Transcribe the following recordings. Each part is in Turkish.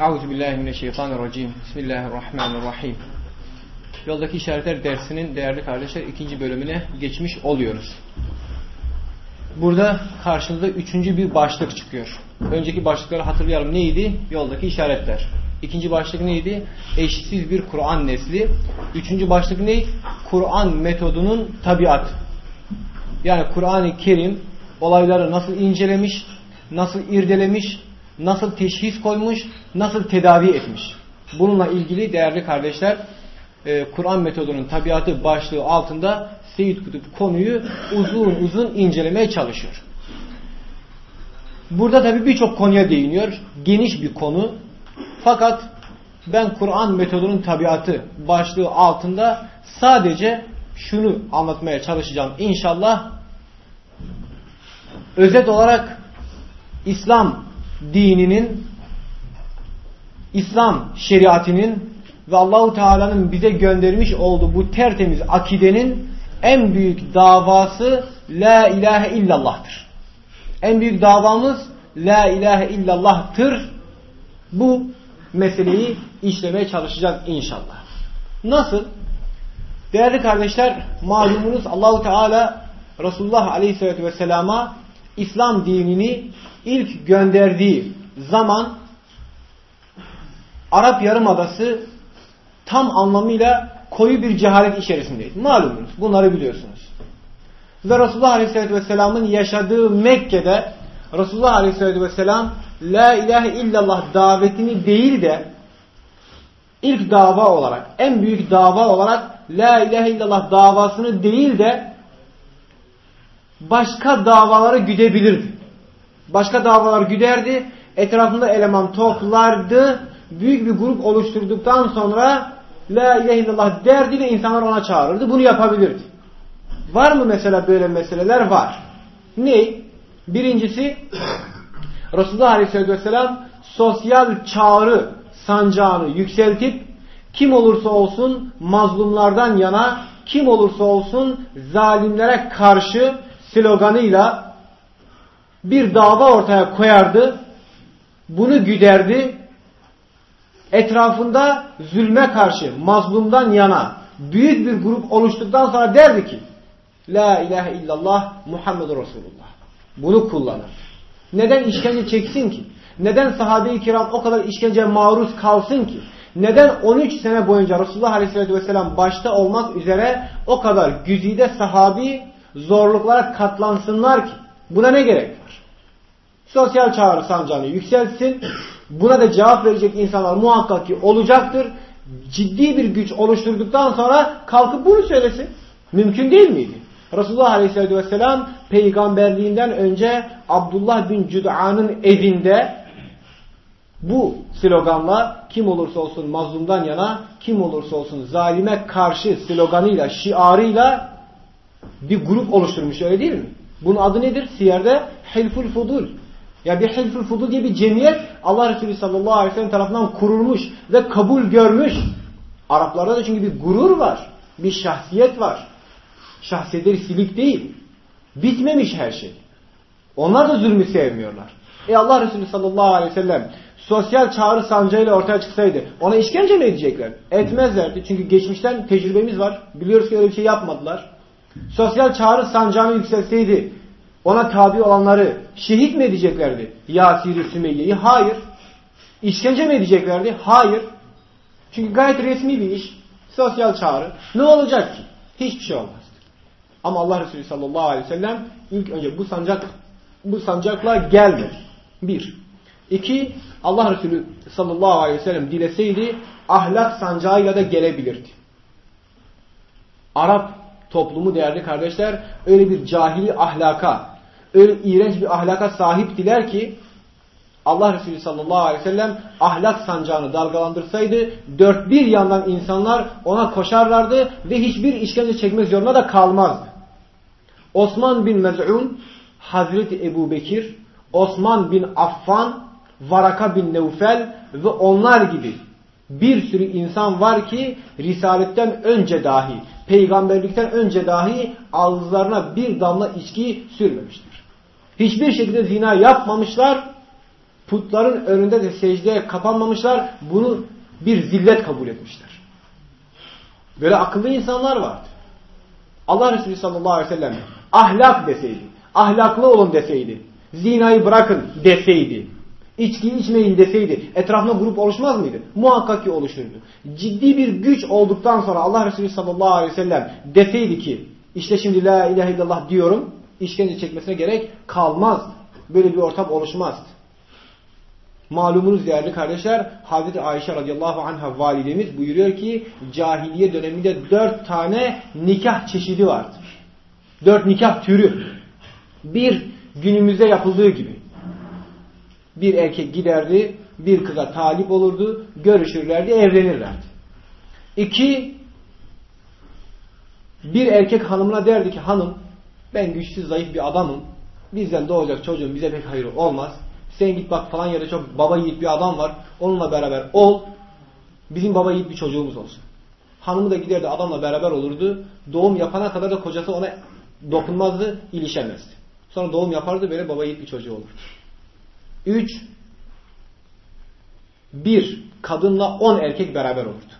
Euzu billahi mineşşeytanirracim. Bismillahirrahmanirrahim. Yoldaki işaretler dersinin değerli kardeşler ikinci bölümüne geçmiş oluyoruz. Burada karşımıza üçüncü bir başlık çıkıyor. Önceki başlıkları hatırlayalım. Neydi? Yoldaki işaretler. İkinci başlık neydi? Eşsiz bir Kur'an nesli. Üçüncü başlık ne? Kur'an metodunun tabiat. Yani Kur'an-ı Kerim olayları nasıl incelemiş, nasıl irdelemiş, nasıl teşhis koymuş, nasıl tedavi etmiş. Bununla ilgili değerli kardeşler e, Kur'an metodunun tabiatı başlığı altında Seyyid Kutup konuyu uzun uzun incelemeye çalışıyor. Burada tabi birçok konuya değiniyor. Geniş bir konu. Fakat ben Kur'an metodunun tabiatı başlığı altında sadece şunu anlatmaya çalışacağım. İnşallah özet olarak İslam dininin, İslam şeriatinin ve Allahu Teala'nın bize göndermiş olduğu bu tertemiz akidenin en büyük davası La ilahe illallah'tır. En büyük davamız La ilahe illallah'tır. Bu meseleyi işlemeye çalışacağız inşallah. Nasıl? Değerli kardeşler, malumunuz Allahu Teala Resulullah Aleyhisselatü Vesselam'a İslam dinini ilk gönderdiği zaman Arap Yarımadası tam anlamıyla koyu bir cehalet içerisindeydi. Malumunuz. Bunları biliyorsunuz. Ve Resulullah Aleyhisselatü Vesselam'ın yaşadığı Mekke'de Resulullah Aleyhisselatü Vesselam La ilahe illallah davetini değil de ilk dava olarak, en büyük dava olarak La ilahe illallah davasını değil de başka davaları güdebilirdi. Başka davalar güderdi. Etrafında eleman toplardı. Büyük bir grup oluşturduktan sonra La ilahe illallah derdi ve insanlar ona çağırırdı. Bunu yapabilirdi. Var mı mesela böyle meseleler? Var. Ne? Birincisi Resulullah Aleyhisselatü Vesselam sosyal çağrı sancağını yükseltip kim olursa olsun mazlumlardan yana kim olursa olsun zalimlere karşı sloganıyla bir dava ortaya koyardı. Bunu güderdi. Etrafında zulme karşı mazlumdan yana büyük bir grup oluştuktan sonra derdi ki La ilahe illallah Muhammedur Resulullah. Bunu kullanır. Neden işkence çeksin ki? Neden sahabe-i kiram o kadar işkence maruz kalsın ki? Neden 13 sene boyunca Resulullah Aleyhisselatü Vesselam başta olmak üzere o kadar güzide sahabi zorluklara katlansınlar ki? Buna ne gerek var? Sosyal çağrı sancağını yükseltsin. Buna da cevap verecek insanlar muhakkak ki olacaktır. Ciddi bir güç oluşturduktan sonra kalkıp bunu söylesin. Mümkün değil miydi? Resulullah Aleyhisselatü Vesselam peygamberliğinden önce Abdullah bin Cüd'an'ın evinde bu sloganla kim olursa olsun mazlumdan yana, kim olursa olsun zalime karşı sloganıyla, şiarıyla bir grup oluşturmuş öyle değil mi? Bunun adı nedir? Siyer'de Hilful Fudul. Ya bir Hilful Fudul diye bir cemiyet Allah Resulü sallallahu aleyhi ve sellem tarafından kurulmuş ve kabul görmüş. Araplarda da çünkü bir gurur var. Bir şahsiyet var. Şahsiyetleri silik değil. Bitmemiş her şey. Onlar da zulmü sevmiyorlar. E Allah Resulü sallallahu aleyhi ve sellem sosyal çağrı sancağıyla ortaya çıksaydı ona işkence mi edecekler? Etmezlerdi. Çünkü geçmişten tecrübemiz var. Biliyoruz ki öyle bir şey yapmadılar. Sosyal çağrı sancağını yükselseydi ona tabi olanları şehit mi edeceklerdi? Yasir-i Sümeyye'yi? Hayır. İşkence mi edeceklerdi? Hayır. Çünkü gayet resmi bir iş. Sosyal çağrı. Ne olacak ki? Hiçbir şey olmaz. Ama Allah Resulü sallallahu aleyhi ve sellem ilk önce bu sancak bu sancakla gelmedi. Bir. İki, Allah Resulü sallallahu aleyhi ve sellem dileseydi ahlak sancağıyla da gelebilirdi. Arap toplumu değerli kardeşler öyle bir cahili ahlaka, öyle iğrenç bir ahlaka sahiptiler ki Allah Resulü sallallahu aleyhi ve sellem ahlak sancağını dalgalandırsaydı dört bir yandan insanlar ona koşarlardı ve hiçbir işkence çekmek zorunda da kalmazdı. Osman bin Mez'un, Hazreti Ebu Bekir, Osman bin Affan, Varaka bin Neufel ve onlar gibi bir sürü insan var ki risaletten önce dahi, peygamberlikten önce dahi ağızlarına bir damla içki sürmemiştir. Hiçbir şekilde zina yapmamışlar Putların önünde de secdeye kapanmamışlar. Bunu bir zillet kabul etmişler. Böyle akıllı insanlar vardı. Allah Resulü sallallahu aleyhi ve sellem ahlak deseydi, ahlaklı olun deseydi, zinayı bırakın deseydi, içki içmeyin deseydi etrafında grup oluşmaz mıydı? Muhakkak ki oluşurdu. Ciddi bir güç olduktan sonra Allah Resulü sallallahu aleyhi ve sellem deseydi ki işte şimdi la ilahe illallah diyorum işkence çekmesine gerek kalmaz. Böyle bir ortam oluşmaz. Malumunuz değerli kardeşler Hazreti Ayşe radıyallahu anh'a validemiz buyuruyor ki cahiliye döneminde dört tane nikah çeşidi vardır. Dört nikah türü. Bir günümüzde yapıldığı gibi. Bir erkek giderdi, bir kıza talip olurdu, görüşürlerdi, evlenirlerdi. İki, bir erkek hanımına derdi ki hanım ben güçsüz zayıf bir adamım. Bizden doğacak çocuğun bize pek hayırı olmaz. Sen git bak falan yere çok baba yiğit bir adam var. Onunla beraber ol. Bizim baba yiğit bir çocuğumuz olsun. Hanımı da giderdi adamla beraber olurdu. Doğum yapana kadar da kocası ona dokunmazdı, ilişemezdi. Sonra doğum yapardı böyle baba yiğit bir çocuğu olur. 3 bir kadınla 10 erkek beraber olurdu.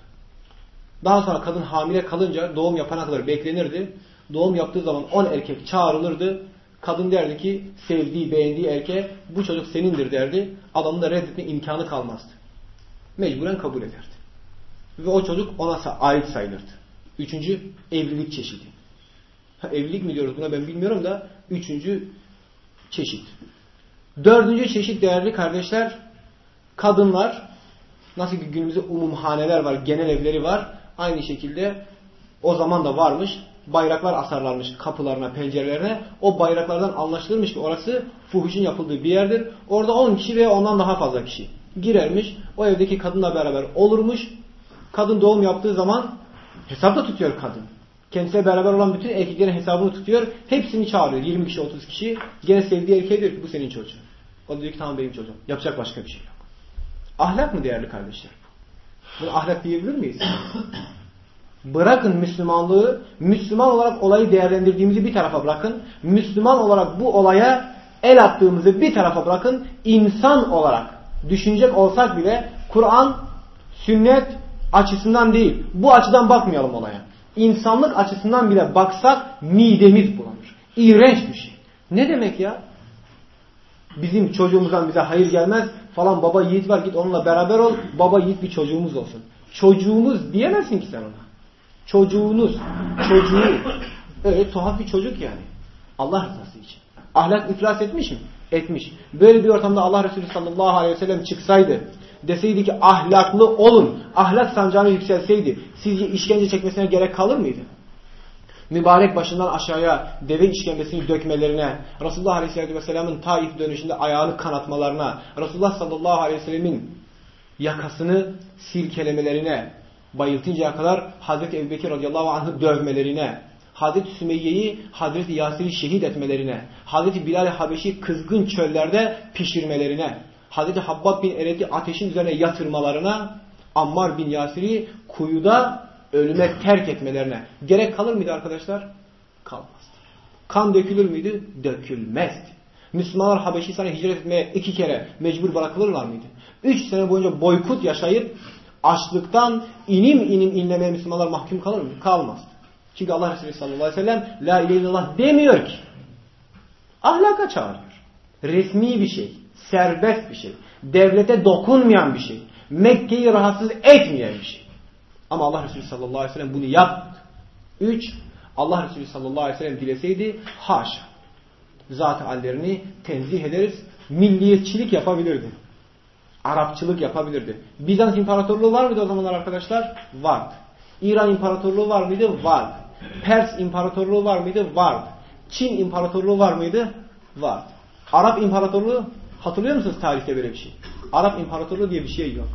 Daha sonra kadın hamile kalınca doğum yapana kadar beklenirdi. Doğum yaptığı zaman 10 erkek çağrılırdı. Kadın derdi ki sevdiği, beğendiği erkeğe bu çocuk senindir derdi. Adamın da reddetme imkanı kalmazdı. Mecburen kabul ederdi. Ve o çocuk ona ait sayılırdı. Üçüncü evlilik çeşidi. Ha, evlilik mi diyoruz buna ben bilmiyorum da üçüncü çeşit. Dördüncü çeşit değerli kardeşler kadınlar nasıl ki günümüzde umumhaneler var, genel evleri var. Aynı şekilde o zaman da varmış bayraklar asarlarmış kapılarına, pencerelerine. O bayraklardan anlaşılırmış ki orası fuhuşun yapıldığı bir yerdir. Orada 10 kişi veya ondan daha fazla kişi girermiş. O evdeki kadınla beraber olurmuş. Kadın doğum yaptığı zaman hesap tutuyor kadın. Kendisiyle beraber olan bütün erkeklerin hesabını tutuyor. Hepsini çağırıyor. 20 kişi, 30 kişi. Gene sevdiği erkeğe diyor ki bu senin çocuğun. O diyor ki tamam benim çocuğum. Yapacak başka bir şey yok. Ahlak mı değerli kardeşler? Bunu ahlak diyebilir miyiz? Bırakın Müslümanlığı, Müslüman olarak olayı değerlendirdiğimizi bir tarafa bırakın. Müslüman olarak bu olaya el attığımızı bir tarafa bırakın. İnsan olarak düşünecek olsak bile Kur'an, sünnet açısından değil. Bu açıdan bakmayalım olaya. İnsanlık açısından bile baksak midemiz bulanır. İğrenç bir şey. Ne demek ya? Bizim çocuğumuzdan bize hayır gelmez. Falan baba yiğit var git onunla beraber ol. Baba yiğit bir çocuğumuz olsun. Çocuğumuz diyemezsin ki sen ona. Çocuğunuz, çocuğu. Öyle tuhaf bir çocuk yani. Allah rızası için. Ahlak iflas etmiş mi? Etmiş. Böyle bir ortamda Allah Resulü sallallahu aleyhi ve sellem çıksaydı, deseydi ki ahlaklı olun, ahlak sancağını yükselseydi, sizce işkence çekmesine gerek kalır mıydı? Mübarek başından aşağıya deve işkembesini dökmelerine, Resulullah aleyhisselatü vesselamın Taif dönüşünde ayağını kanatmalarına, Resulullah sallallahu aleyhi ve sellemin yakasını silkelemelerine, bayıltıncaya kadar Hazreti Ebubekir radıyallahu anh'ı dövmelerine, Hazreti Sümeyye'yi Hazreti Yasir'i şehit etmelerine, Hazreti Bilal Habeşi kızgın çöllerde pişirmelerine, Hazreti Habbab bin Eret'i ateşin üzerine yatırmalarına, Ammar bin Yasir'i kuyuda ölüme terk etmelerine gerek kalır mıydı arkadaşlar? Kalmazdı. Kan dökülür müydü? Dökülmezdi. Müslümanlar Habeşistan'a hicret etmeye iki kere mecbur bırakılırlar mıydı? Üç sene boyunca boykut yaşayıp açlıktan inim inim inlemeye Müslümanlar mahkum kalır mı? Kalmaz. Çünkü Allah Resulü sallallahu aleyhi ve sellem La ilahe illallah demiyor ki. Ahlaka çağırıyor. Resmi bir şey. Serbest bir şey. Devlete dokunmayan bir şey. Mekke'yi rahatsız etmeyen bir şey. Ama Allah Resulü sallallahu aleyhi ve sellem bunu yapmadı. Üç, Allah Resulü sallallahu aleyhi ve sellem dileseydi haşa. Zat hallerini tenzih ederiz. Milliyetçilik yapabilirdi. Arapçılık yapabilirdi. Bizans İmparatorluğu var mıydı o zamanlar arkadaşlar? Vardı. İran İmparatorluğu var mıydı? Vardı. Pers İmparatorluğu var mıydı? Vardı. Çin İmparatorluğu var mıydı? Vardı. Arap İmparatorluğu hatırlıyor musunuz tarihte böyle bir şey? Arap İmparatorluğu diye bir şey yok.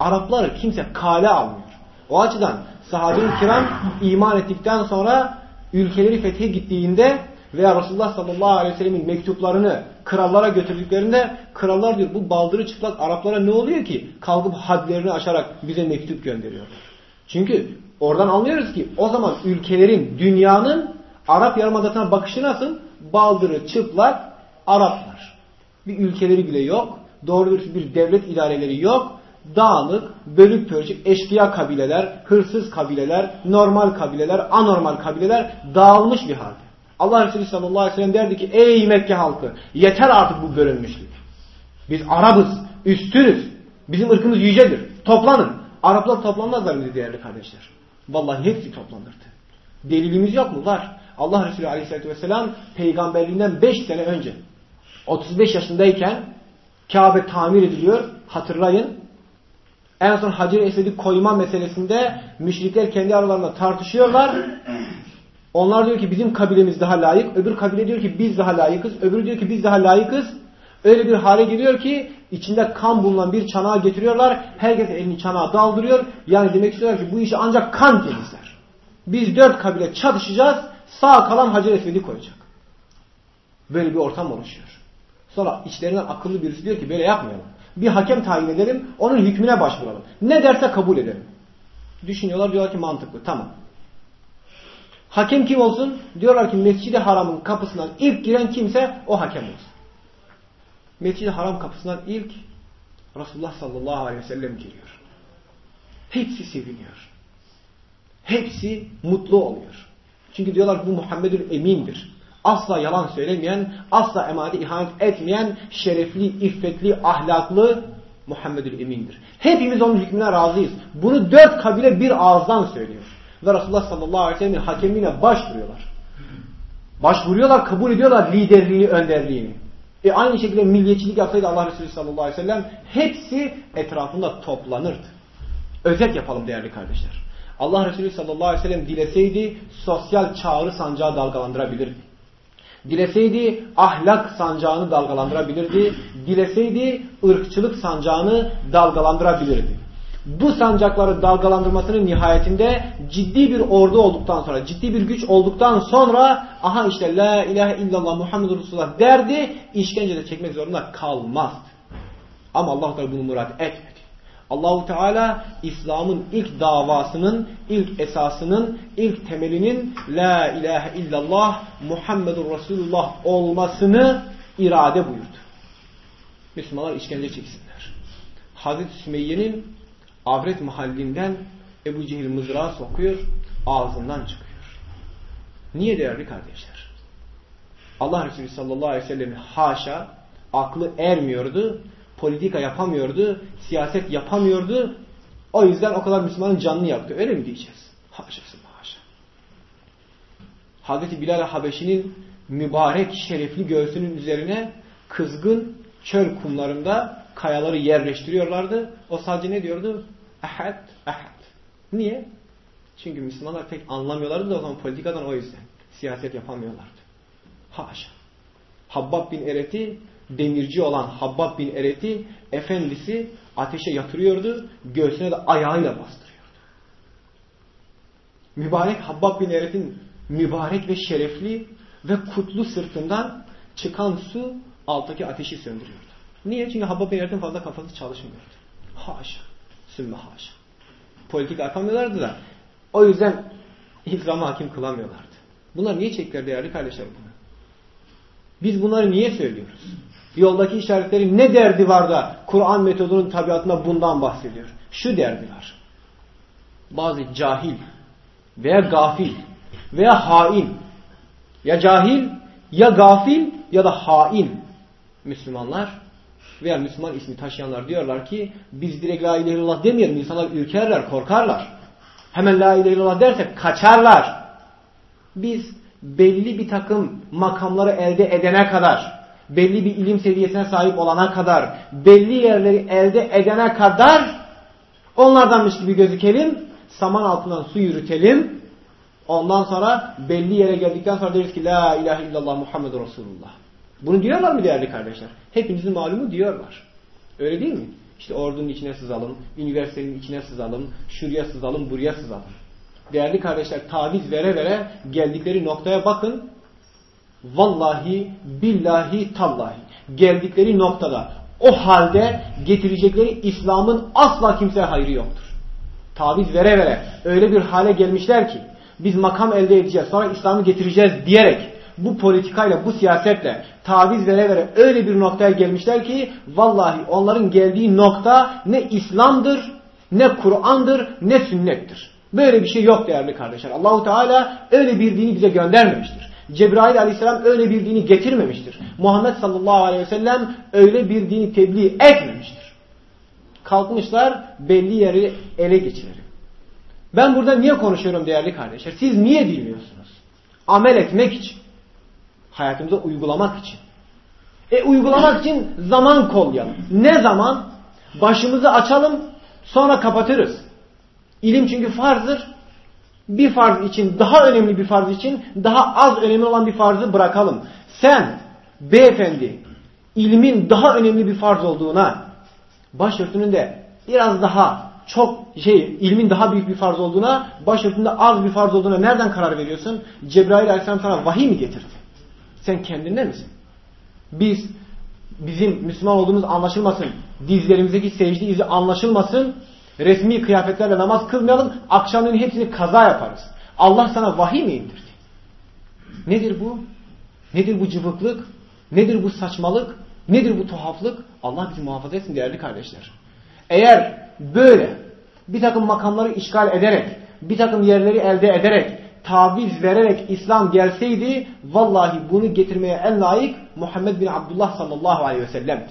Arapları kimse kale almıyor. O açıdan sahabe-i kiram iman ettikten sonra ülkeleri fethe gittiğinde veya Resulullah sallallahu aleyhi ve sellemin mektuplarını krallara götürdüklerinde krallar diyor bu baldırı çıplak Araplara ne oluyor ki kalkıp hadlerini aşarak bize mektup gönderiyor. Çünkü oradan anlıyoruz ki o zaman ülkelerin dünyanın Arap Yarımadası'na bakışı nasıl? Baldırı çıplak Araplar. Bir ülkeleri bile yok. doğru bir devlet idareleri yok. Dağınık, bölük pörçük, eşkıya kabileler, hırsız kabileler, normal kabileler, anormal kabileler dağılmış bir halde. Allah Resulü sallallahu aleyhi ve sellem derdi ki ey Mekke halkı yeter artık bu bölünmüşlük. Biz Arabız, üstünüz. Bizim ırkımız yücedir. Toplanın. Araplar toplanmazlar mıydı değerli kardeşler? Vallahi hepsi toplanırdı. Delilimiz yok mu? Var. Allah Resulü Aleyhisselatü Vesselam peygamberliğinden 5 sene önce 35 yaşındayken Kabe tamir ediliyor. Hatırlayın. En son Hacer-i Esed'i koyma meselesinde müşrikler kendi aralarında tartışıyorlar. Onlar diyor ki bizim kabilemiz daha layık. Öbür kabile diyor ki biz daha layıkız. Öbürü diyor ki biz daha layıkız. Öyle bir hale geliyor ki içinde kan bulunan bir çanağı getiriyorlar. Herkes elini çanağa daldırıyor. Yani demek istiyorlar ki bu işi ancak kan temizler. Biz dört kabile çatışacağız. Sağ kalan Hacer Esved'i koyacak. Böyle bir ortam oluşuyor. Sonra içlerinden akıllı birisi diyor ki böyle yapmayalım. Bir hakem tayin edelim. Onun hükmüne başvuralım. Ne derse kabul edelim. Düşünüyorlar diyorlar ki mantıklı. Tamam. Hakem kim olsun? Diyorlar ki Mescid-i Haram'ın kapısından ilk giren kimse o hakem olsun. Mescid-i Haram kapısından ilk Resulullah sallallahu aleyhi ve sellem geliyor. Hepsi seviniyor. Hepsi mutlu oluyor. Çünkü diyorlar bu Muhammedül Emin'dir. Asla yalan söylemeyen, asla emanete ihanet etmeyen, şerefli, iffetli, ahlaklı Muhammedül Emin'dir. Hepimiz onun hükmüne razıyız. Bunu dört kabile bir ağızdan söylüyor. Ve Resulullah sallallahu aleyhi ve sellem'in hakemliğine başvuruyorlar. Başvuruyorlar, kabul ediyorlar liderliğini, önderliğini. E aynı şekilde milliyetçilik yapsaydı Allah Resulü sallallahu aleyhi ve sellem hepsi etrafında toplanırdı. Özet yapalım değerli kardeşler. Allah Resulü sallallahu aleyhi ve sellem dileseydi sosyal çağrı sancağı dalgalandırabilirdi. Dileseydi ahlak sancağını dalgalandırabilirdi. Dileseydi ırkçılık sancağını dalgalandırabilirdi. Bu sancakları dalgalandırmasının nihayetinde ciddi bir ordu olduktan sonra, ciddi bir güç olduktan sonra aha işte la ilahe illallah Muhammedur Resulullah derdi, işkencede çekmek zorunda kalmazdı. Ama Allah Teala bunu murat etmedi. Allahu Teala İslam'ın ilk davasının, ilk esasının, ilk temelinin la ilahe illallah Muhammedur Resulullah olmasını irade buyurdu. Müslümanlar işkence çeksinler. Hazreti Sümeyye'nin avret mahallinden Ebu Cehil mızrağı sokuyor, ağzından çıkıyor. Niye değerli kardeşler? Allah Resulü sallallahu aleyhi ve sellem'in haşa aklı ermiyordu politika yapamıyordu, siyaset yapamıyordu. O yüzden o kadar Müslümanın canını yaktı. Öyle mi diyeceğiz? Haşası haşa. Hazreti Bilal Habeşi'nin mübarek şerefli göğsünün üzerine kızgın çöl kumlarında kayaları yerleştiriyorlardı. O sadece ne diyordu? Ahad, ahad. Niye? Çünkü Müslümanlar pek anlamıyorlardı da o zaman politikadan o yüzden. Siyaset yapamıyorlardı. Haşa. Habbab bin Eret'i demirci olan Habbab bin Eret'i efendisi ateşe yatırıyordu. Göğsüne de ayağıyla bastırıyordu. Mübarek Habbab bin Eret'in mübarek ve şerefli ve kutlu sırtından çıkan su alttaki ateşi söndürüyordu. Niye? Çünkü Habbab bin Eret'in fazla kafası çalışmıyordu. Haşa. Sümme haşa. Politik yapamıyorlardı da o yüzden İslam'a hakim kılamıyorlardı. Bunlar niye çektiler değerli kardeşler bunu? Biz bunları niye söylüyoruz? Yoldaki işaretlerin ne derdi var da Kur'an metodunun tabiatında bundan bahsediyor. Şu derdi var. Bazı cahil veya gafil veya hain ya cahil ya gafil ya da hain Müslümanlar veya Müslüman ismi taşıyanlar diyorlar ki biz direkt la ilahe illallah demeyelim. İnsanlar ürkerler, korkarlar. Hemen la ilahe illallah dersek kaçarlar. Biz belli bir takım makamları elde edene kadar belli bir ilim seviyesine sahip olana kadar, belli yerleri elde edene kadar onlardanmış gibi gözükelim, saman altından su yürütelim. Ondan sonra belli yere geldikten sonra deriz ki La ilahe illallah Muhammedur Resulullah. Bunu diyorlar mı değerli kardeşler? Hepinizin malumu diyorlar. Öyle değil mi? İşte ordunun içine sızalım, üniversitenin içine sızalım, şuraya sızalım, buraya sızalım. Değerli kardeşler taviz vere vere geldikleri noktaya bakın. Vallahi, billahi, tallahi. Geldikleri noktada o halde getirecekleri İslam'ın asla kimseye hayrı yoktur. Taviz vere vere öyle bir hale gelmişler ki biz makam elde edeceğiz sonra İslam'ı getireceğiz diyerek bu politikayla, bu siyasetle taviz vere vere öyle bir noktaya gelmişler ki vallahi onların geldiği nokta ne İslam'dır, ne Kur'an'dır, ne sünnettir. Böyle bir şey yok değerli kardeşler. Allahu Teala öyle bir dini bize göndermemiştir. Cebrail aleyhisselam öyle bir dini getirmemiştir. Muhammed sallallahu aleyhi ve sellem öyle bir dini tebliğ etmemiştir. Kalkmışlar belli yeri ele geçirelim. Ben burada niye konuşuyorum değerli kardeşler? Siz niye dinliyorsunuz? Amel etmek için. Hayatımıza uygulamak için. E uygulamak için zaman kollayalım. Ne zaman? Başımızı açalım sonra kapatırız. İlim çünkü farzdır. Bir farz için, daha önemli bir farz için daha az önemli olan bir farzı bırakalım. Sen beyefendi ilmin daha önemli bir farz olduğuna başörtünün de biraz daha çok şey ilmin daha büyük bir farz olduğuna başörtünde az bir farz olduğuna nereden karar veriyorsun? Cebrail aleyhisselam sana vahiy mi getirdi? Sen kendinde misin? Biz bizim Müslüman olduğumuz anlaşılmasın. Dizlerimizdeki secde izi anlaşılmasın. Resmi kıyafetlerle namaz kılmayalım. Akşamın hepsini kaza yaparız. Allah sana vahiy mi indirdi? Nedir bu? Nedir bu cıvıklık? Nedir bu saçmalık? Nedir bu tuhaflık? Allah bizi muhafaza etsin değerli kardeşler. Eğer böyle bir takım makamları işgal ederek, bir takım yerleri elde ederek, taviz vererek İslam gelseydi, vallahi bunu getirmeye en layık Muhammed bin Abdullah sallallahu aleyhi ve sellem'di.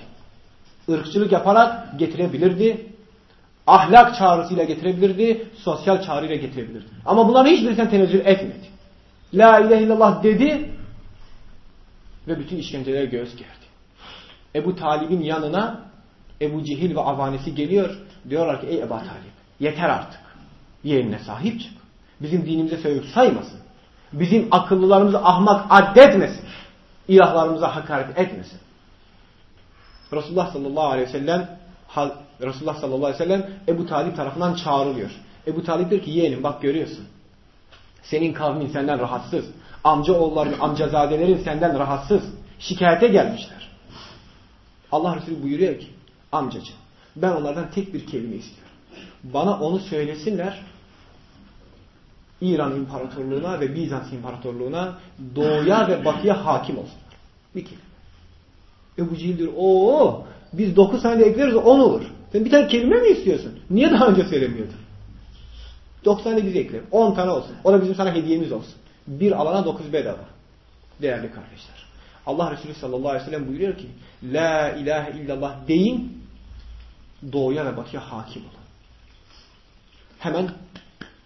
Irkçılık yaparak getirebilirdi. Ahlak çağrısıyla getirebilirdi. Sosyal çağrıyla getirebilirdi. Ama bunların hiçbirisinden tenezzül etmedi. La ilahe illallah dedi ve bütün işkencelere göğüs gerdi. Ebu Talib'in yanına Ebu Cehil ve avanesi geliyor. Diyorlar ki ey Ebu Talib yeter artık. Yerine sahip çık. Bizim dinimize sövüp saymasın. Bizim akıllılarımızı ahmak addetmesin. İlahlarımıza hakaret etmesin. Resulullah sallallahu aleyhi ve sellem Resulullah sallallahu aleyhi ve sellem Ebu Talip tarafından çağrılıyor. Ebu Talip diyor ki yeğenim bak görüyorsun. Senin kavmin senden rahatsız. Amca oğulların, amcazadelerin senden rahatsız. Şikayete gelmişler. Allah Resulü buyuruyor ki amcacığım ben onlardan tek bir kelime istiyorum. Bana onu söylesinler İran İmparatorluğuna ve Bizans İmparatorluğuna doğuya ve batıya hakim olsunlar. Bir kelime. Ebu Cehil diyor ooo biz 9 tane ekleriz 10 olur. Sen bir tane kelime mi istiyorsun? Niye daha önce söylemiyordun? 9 tane biz ekleyelim. 10 tane olsun. O da bizim sana hediyemiz olsun. Bir alana 9 bedava. Değerli kardeşler. Allah Resulü sallallahu aleyhi ve sellem buyuruyor ki La ilahe illallah deyin doğuya ve batıya hakim olun. Hemen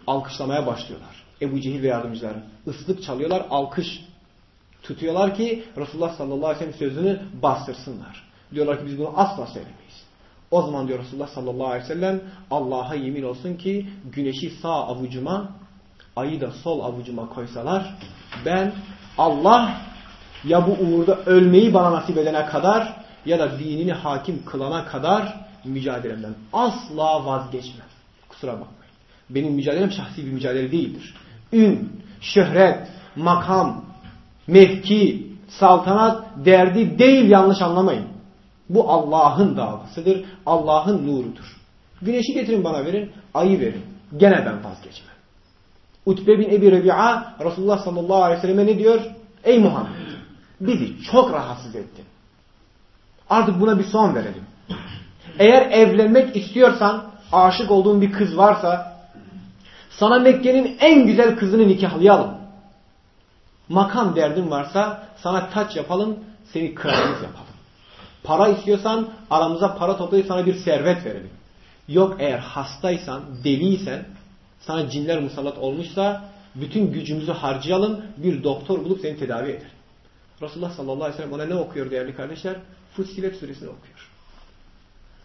alkışlamaya başlıyorlar. Ebu Cehil ve yardımcıları. Islık çalıyorlar, alkış tutuyorlar ki Resulullah sallallahu aleyhi ve sellem sözünü bastırsınlar. Diyorlar ki biz bunu asla söylemeyiz. O zaman diyor Resulullah sallallahu aleyhi ve sellem Allah'a yemin olsun ki güneşi sağ avucuma ayı da sol avucuma koysalar ben Allah ya bu uğurda ölmeyi bana nasip edene kadar ya da dinini hakim kılana kadar mücadelemden asla vazgeçmem. Kusura bakmayın. Benim mücadelem şahsi bir mücadele değildir. Ün, şöhret, makam, mevki, saltanat derdi değil yanlış anlamayın. Bu Allah'ın davasıdır. Allah'ın nurudur. Güneşi getirin bana verin, ayı verin. Gene ben vazgeçmem. Utbe bin Ebi Rebi'a Resulullah sallallahu aleyhi ve selleme ne diyor? Ey Muhammed bizi çok rahatsız ettin. Artık buna bir son verelim. Eğer evlenmek istiyorsan, aşık olduğun bir kız varsa sana Mekke'nin en güzel kızını nikahlayalım. Makam derdin varsa sana taç yapalım, seni kralımız yapalım. Para istiyorsan aramıza para toplayıp sana bir servet verelim. Yok eğer hastaysan, deliysen, sana cinler musallat olmuşsa bütün gücümüzü harcayalım, bir doktor bulup seni tedavi eder. Resulullah sallallahu aleyhi ve sellem ona ne okuyor değerli kardeşler? Fussilet suresini okuyor.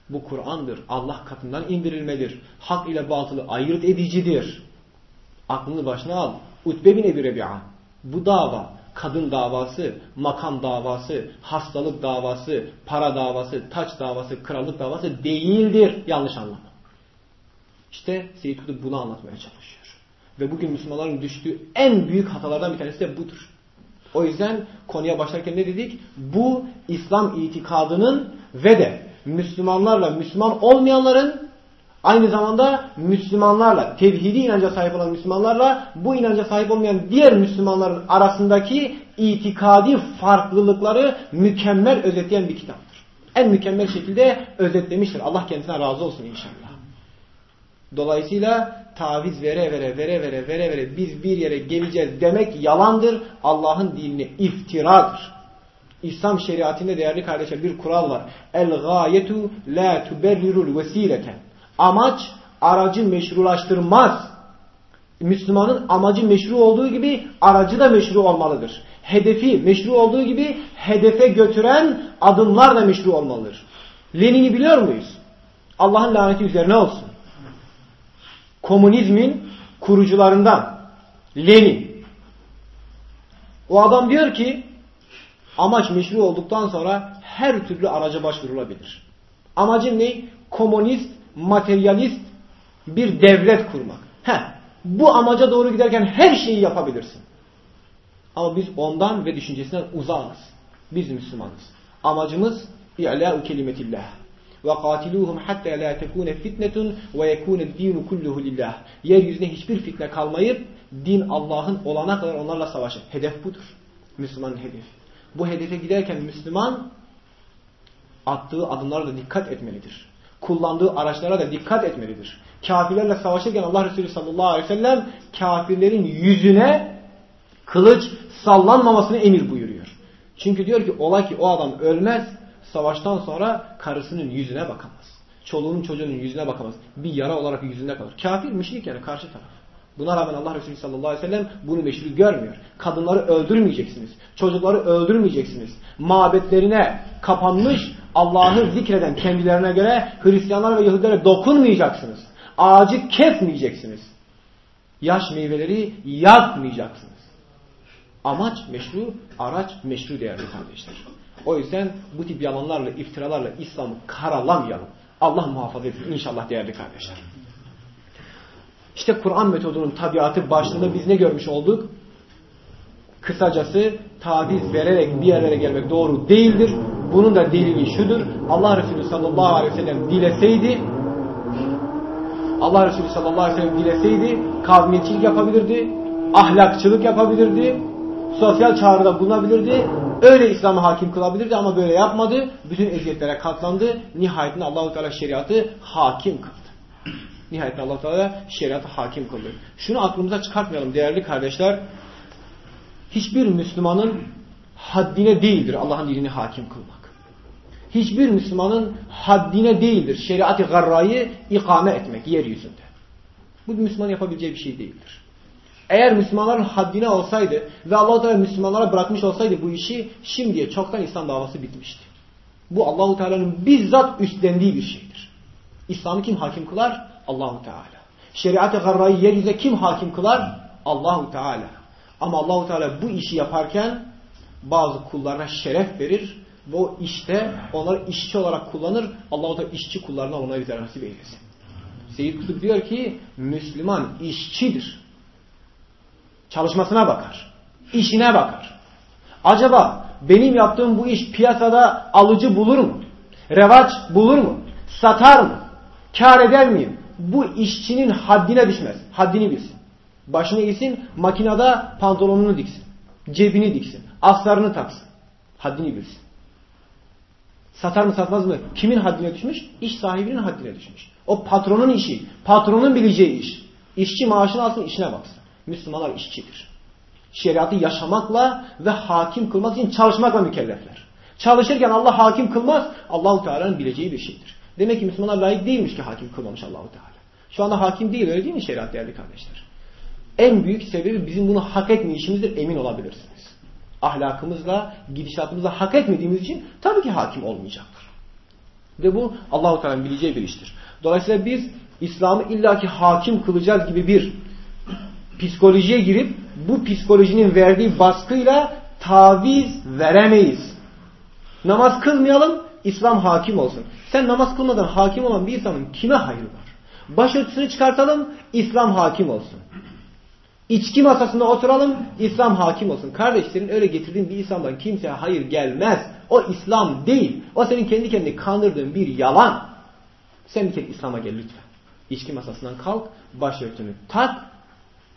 Bu Kur'an'dır. Allah katından indirilmedir. Hak ile batılı ayırt edicidir. Aklını başına al. Utbe bin Ebi Rebi'a. Bu dava kadın davası, makam davası, hastalık davası, para davası, taç davası, krallık davası değildir. Yanlış anlama. İşte Seyyid Kutub bunu anlatmaya çalışıyor. Ve bugün Müslümanların düştüğü en büyük hatalardan bir tanesi de budur. O yüzden konuya başlarken ne dedik? Bu İslam itikadının ve de Müslümanlarla Müslüman olmayanların Aynı zamanda Müslümanlarla, tevhidi inanca sahip olan Müslümanlarla bu inanca sahip olmayan diğer Müslümanların arasındaki itikadi farklılıkları mükemmel özetleyen bir kitaptır. En mükemmel şekilde özetlemiştir. Allah kendisine razı olsun inşallah. Dolayısıyla taviz vere vere vere vere vere vere biz bir yere geleceğiz demek yalandır. Allah'ın dinine iftiradır. İslam şeriatinde değerli kardeşler bir kural var. El gayetu la tuberrirul vesilete. Amaç aracı meşrulaştırmaz. Müslümanın amacı meşru olduğu gibi aracı da meşru olmalıdır. Hedefi meşru olduğu gibi hedefe götüren adımlar da meşru olmalıdır. Lenin'i biliyor muyuz? Allah'ın laneti üzerine olsun. Komünizmin kurucularından Lenin. O adam diyor ki amaç meşru olduktan sonra her türlü araca başvurulabilir. Amacın ne? Komünist materyalist bir devlet kurmak. He, bu amaca doğru giderken her şeyi yapabilirsin. Ama biz ondan ve düşüncesinden uzağız. Biz Müslümanız. Amacımız i'lâ'u kelimetillah. Ve katiluhum hatta la tekune fitnetun ve yekune dinu kulluhu lillah. Yeryüzüne hiçbir fitne kalmayıp din Allah'ın olana kadar onlarla savaşın. Hedef budur. Müslümanın hedefi. Bu hedefe giderken Müslüman attığı adımlara da dikkat etmelidir kullandığı araçlara da dikkat etmelidir. Kafirlerle savaşırken Allah Resulü sallallahu aleyhi ve sellem kafirlerin yüzüne kılıç sallanmamasını emir buyuruyor. Çünkü diyor ki ola ki o adam ölmez savaştan sonra karısının yüzüne bakamaz. Çoluğunun çocuğunun yüzüne bakamaz. Bir yara olarak yüzünde kalır. Kafir müşrik yani karşı taraf. Buna rağmen Allah Resulü sallallahu aleyhi ve sellem bunu meşru görmüyor. Kadınları öldürmeyeceksiniz. Çocukları öldürmeyeceksiniz. Mabetlerine kapanmış Allah'ı zikreden kendilerine göre Hristiyanlar ve Yahudilere dokunmayacaksınız. Ağacı kesmeyeceksiniz. Yaş meyveleri yakmayacaksınız. Amaç meşru, araç meşru değerli kardeşler. O yüzden bu tip yalanlarla, iftiralarla İslam'ı karalamayalım. Allah muhafaza etsin inşallah değerli kardeşler. İşte Kur'an metodunun tabiatı başlığında biz ne görmüş olduk? Kısacası taviz vererek bir yerlere gelmek doğru değildir. Bunun da delili şudur. Allah Resulü sallallahu aleyhi ve sellem dileseydi Allah Resulü sallallahu aleyhi ve sellem dileseydi kavmiyetçilik yapabilirdi, ahlakçılık yapabilirdi, sosyal çağrıda bulunabilirdi, öyle İslam'ı hakim kılabilirdi ama böyle yapmadı. Bütün eziyetlere katlandı. Nihayetinde Allahu Teala şeriatı hakim kıldı. Nihayetinde Allah Teala şeriatı hakim kıldı. Şunu aklımıza çıkartmayalım değerli kardeşler. Hiçbir Müslümanın haddine değildir Allah'ın dinini hakim kılmak. Hiçbir Müslümanın haddine değildir şeriat-ı garrayı ikame etmek yeryüzünde. Bu Müslüman yapabileceği bir şey değildir. Eğer Müslümanların haddine olsaydı ve Allah Teala Müslümanlara bırakmış olsaydı bu işi şimdiye çoktan İslam davası bitmişti. Bu Allahu Teala'nın bizzat üstlendiği bir şeydir. İslam'ı kim hakim kılar? Allahu Teala. Şeriat-ı garrayı yeryüzüne kim hakim kılar? Allahu Teala. Ama Allahu Teala bu işi yaparken bazı kullarına şeref verir o işte onları işçi olarak kullanır. Allah-u Teala işçi kullarına ona güzel nasip eylesin. Seyyid Kutup diyor ki Müslüman işçidir. Çalışmasına bakar. İşine bakar. Acaba benim yaptığım bu iş piyasada alıcı bulur mu? Revaç bulur mu? Satar mı? Kar eder miyim? Bu işçinin haddine düşmez. Haddini bilsin. Başına gitsin makinada pantolonunu diksin. Cebini diksin. Aslarını taksın. Haddini bilsin. Satar mı satmaz mı? Kimin haddine düşmüş? İş sahibinin haddine düşmüş. O patronun işi. Patronun bileceği iş. İşçi maaşını alsın işine baksın. Müslümanlar işçidir. Şeriatı yaşamakla ve hakim kılmak için çalışmakla mükellefler. Çalışırken Allah hakim kılmaz. Allahu Teala'nın bileceği bir şeydir. Demek ki Müslümanlar layık değilmiş ki hakim kılmamış Allahu Teala. Şu anda hakim değil öyle değil mi şeriat değerli kardeşler? En büyük sebebi bizim bunu hak etmeyişimizdir emin olabilirsiniz. Ahlakımızla, gidişatımızla hak etmediğimiz için tabii ki hakim olmayacaktır. Ve bu Allahu Teala'nın bileceği bir iştir. Dolayısıyla biz İslam'ı illaki hakim kılacağız gibi bir psikolojiye girip bu psikolojinin verdiği baskıyla taviz veremeyiz. Namaz kılmayalım, İslam hakim olsun. Sen namaz kılmadan hakim olan bir insanın kime hayır var? Başörtüsünü çıkartalım, İslam hakim olsun. İçki masasında oturalım, İslam hakim olsun. Kardeşlerin öyle getirdiğin bir İslam'dan kimseye hayır gelmez. O İslam değil. O senin kendi kendini kandırdığın bir yalan. Sen bir kere İslam'a gel lütfen. İçki masasından kalk, başörtünü tak,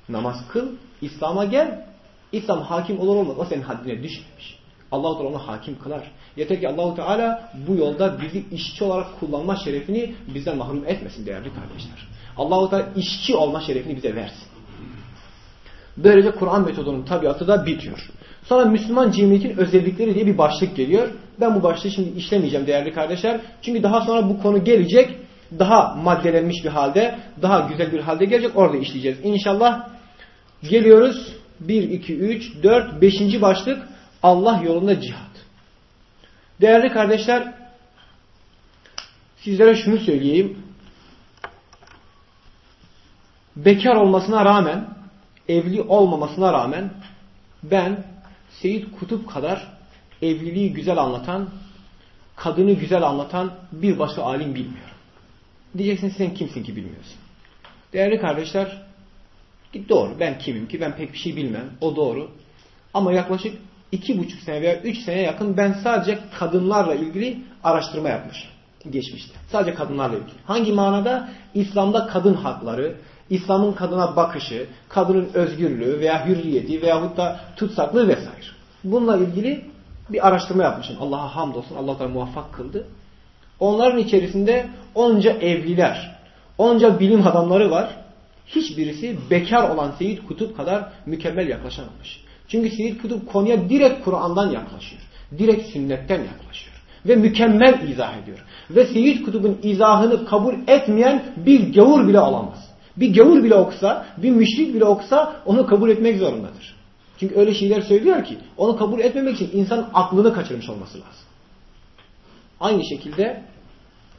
namaz kıl, İslam'a gel. İslam hakim olur olmaz o senin haddine düşmemiş. Allah-u Teala onu hakim kılar. Yeter ki Allahu Teala bu yolda bizi işçi olarak kullanma şerefini bizden mahrum etmesin değerli kardeşler. Allahu Teala işçi olma şerefini bize versin. Böylece Kur'an metodunun tabiatı da bitiyor. Sonra Müslüman cimriyetin özellikleri diye bir başlık geliyor. Ben bu başlığı şimdi işlemeyeceğim değerli kardeşler. Çünkü daha sonra bu konu gelecek. Daha maddelenmiş bir halde, daha güzel bir halde gelecek. Orada işleyeceğiz. İnşallah geliyoruz. 1, 2, 3, 4, 5. başlık Allah yolunda cihat. Değerli kardeşler, sizlere şunu söyleyeyim. Bekar olmasına rağmen, evli olmamasına rağmen ben Seyit Kutup kadar evliliği güzel anlatan, kadını güzel anlatan bir başka alim bilmiyorum. Diyeceksin sen kimsin ki bilmiyorsun. Değerli kardeşler, doğru ben kimim ki ben pek bir şey bilmem. O doğru. Ama yaklaşık iki buçuk sene veya üç seneye yakın ben sadece kadınlarla ilgili araştırma yapmışım. Geçmişte. Sadece kadınlarla ilgili. Hangi manada? İslam'da kadın hakları, İslam'ın kadına bakışı, kadının özgürlüğü veya hürriyeti veyahut da tutsaklığı vesaire. Bununla ilgili bir araştırma yapmışım. Allah'a hamdolsun. Allah da muvaffak kıldı. Onların içerisinde onca evliler, onca bilim adamları var. Hiçbirisi bekar olan Seyyid Kutup kadar mükemmel yaklaşamamış. Çünkü Seyyid Kutup konuya direkt Kur'an'dan yaklaşıyor. Direkt sünnetten yaklaşıyor. Ve mükemmel izah ediyor. Ve Seyyid Kutup'un izahını kabul etmeyen bir gavur bile olamaz. Bir gavur bile okusa, bir müşrik bile okusa onu kabul etmek zorundadır. Çünkü öyle şeyler söylüyor ki onu kabul etmemek için insan aklını kaçırmış olması lazım. Aynı şekilde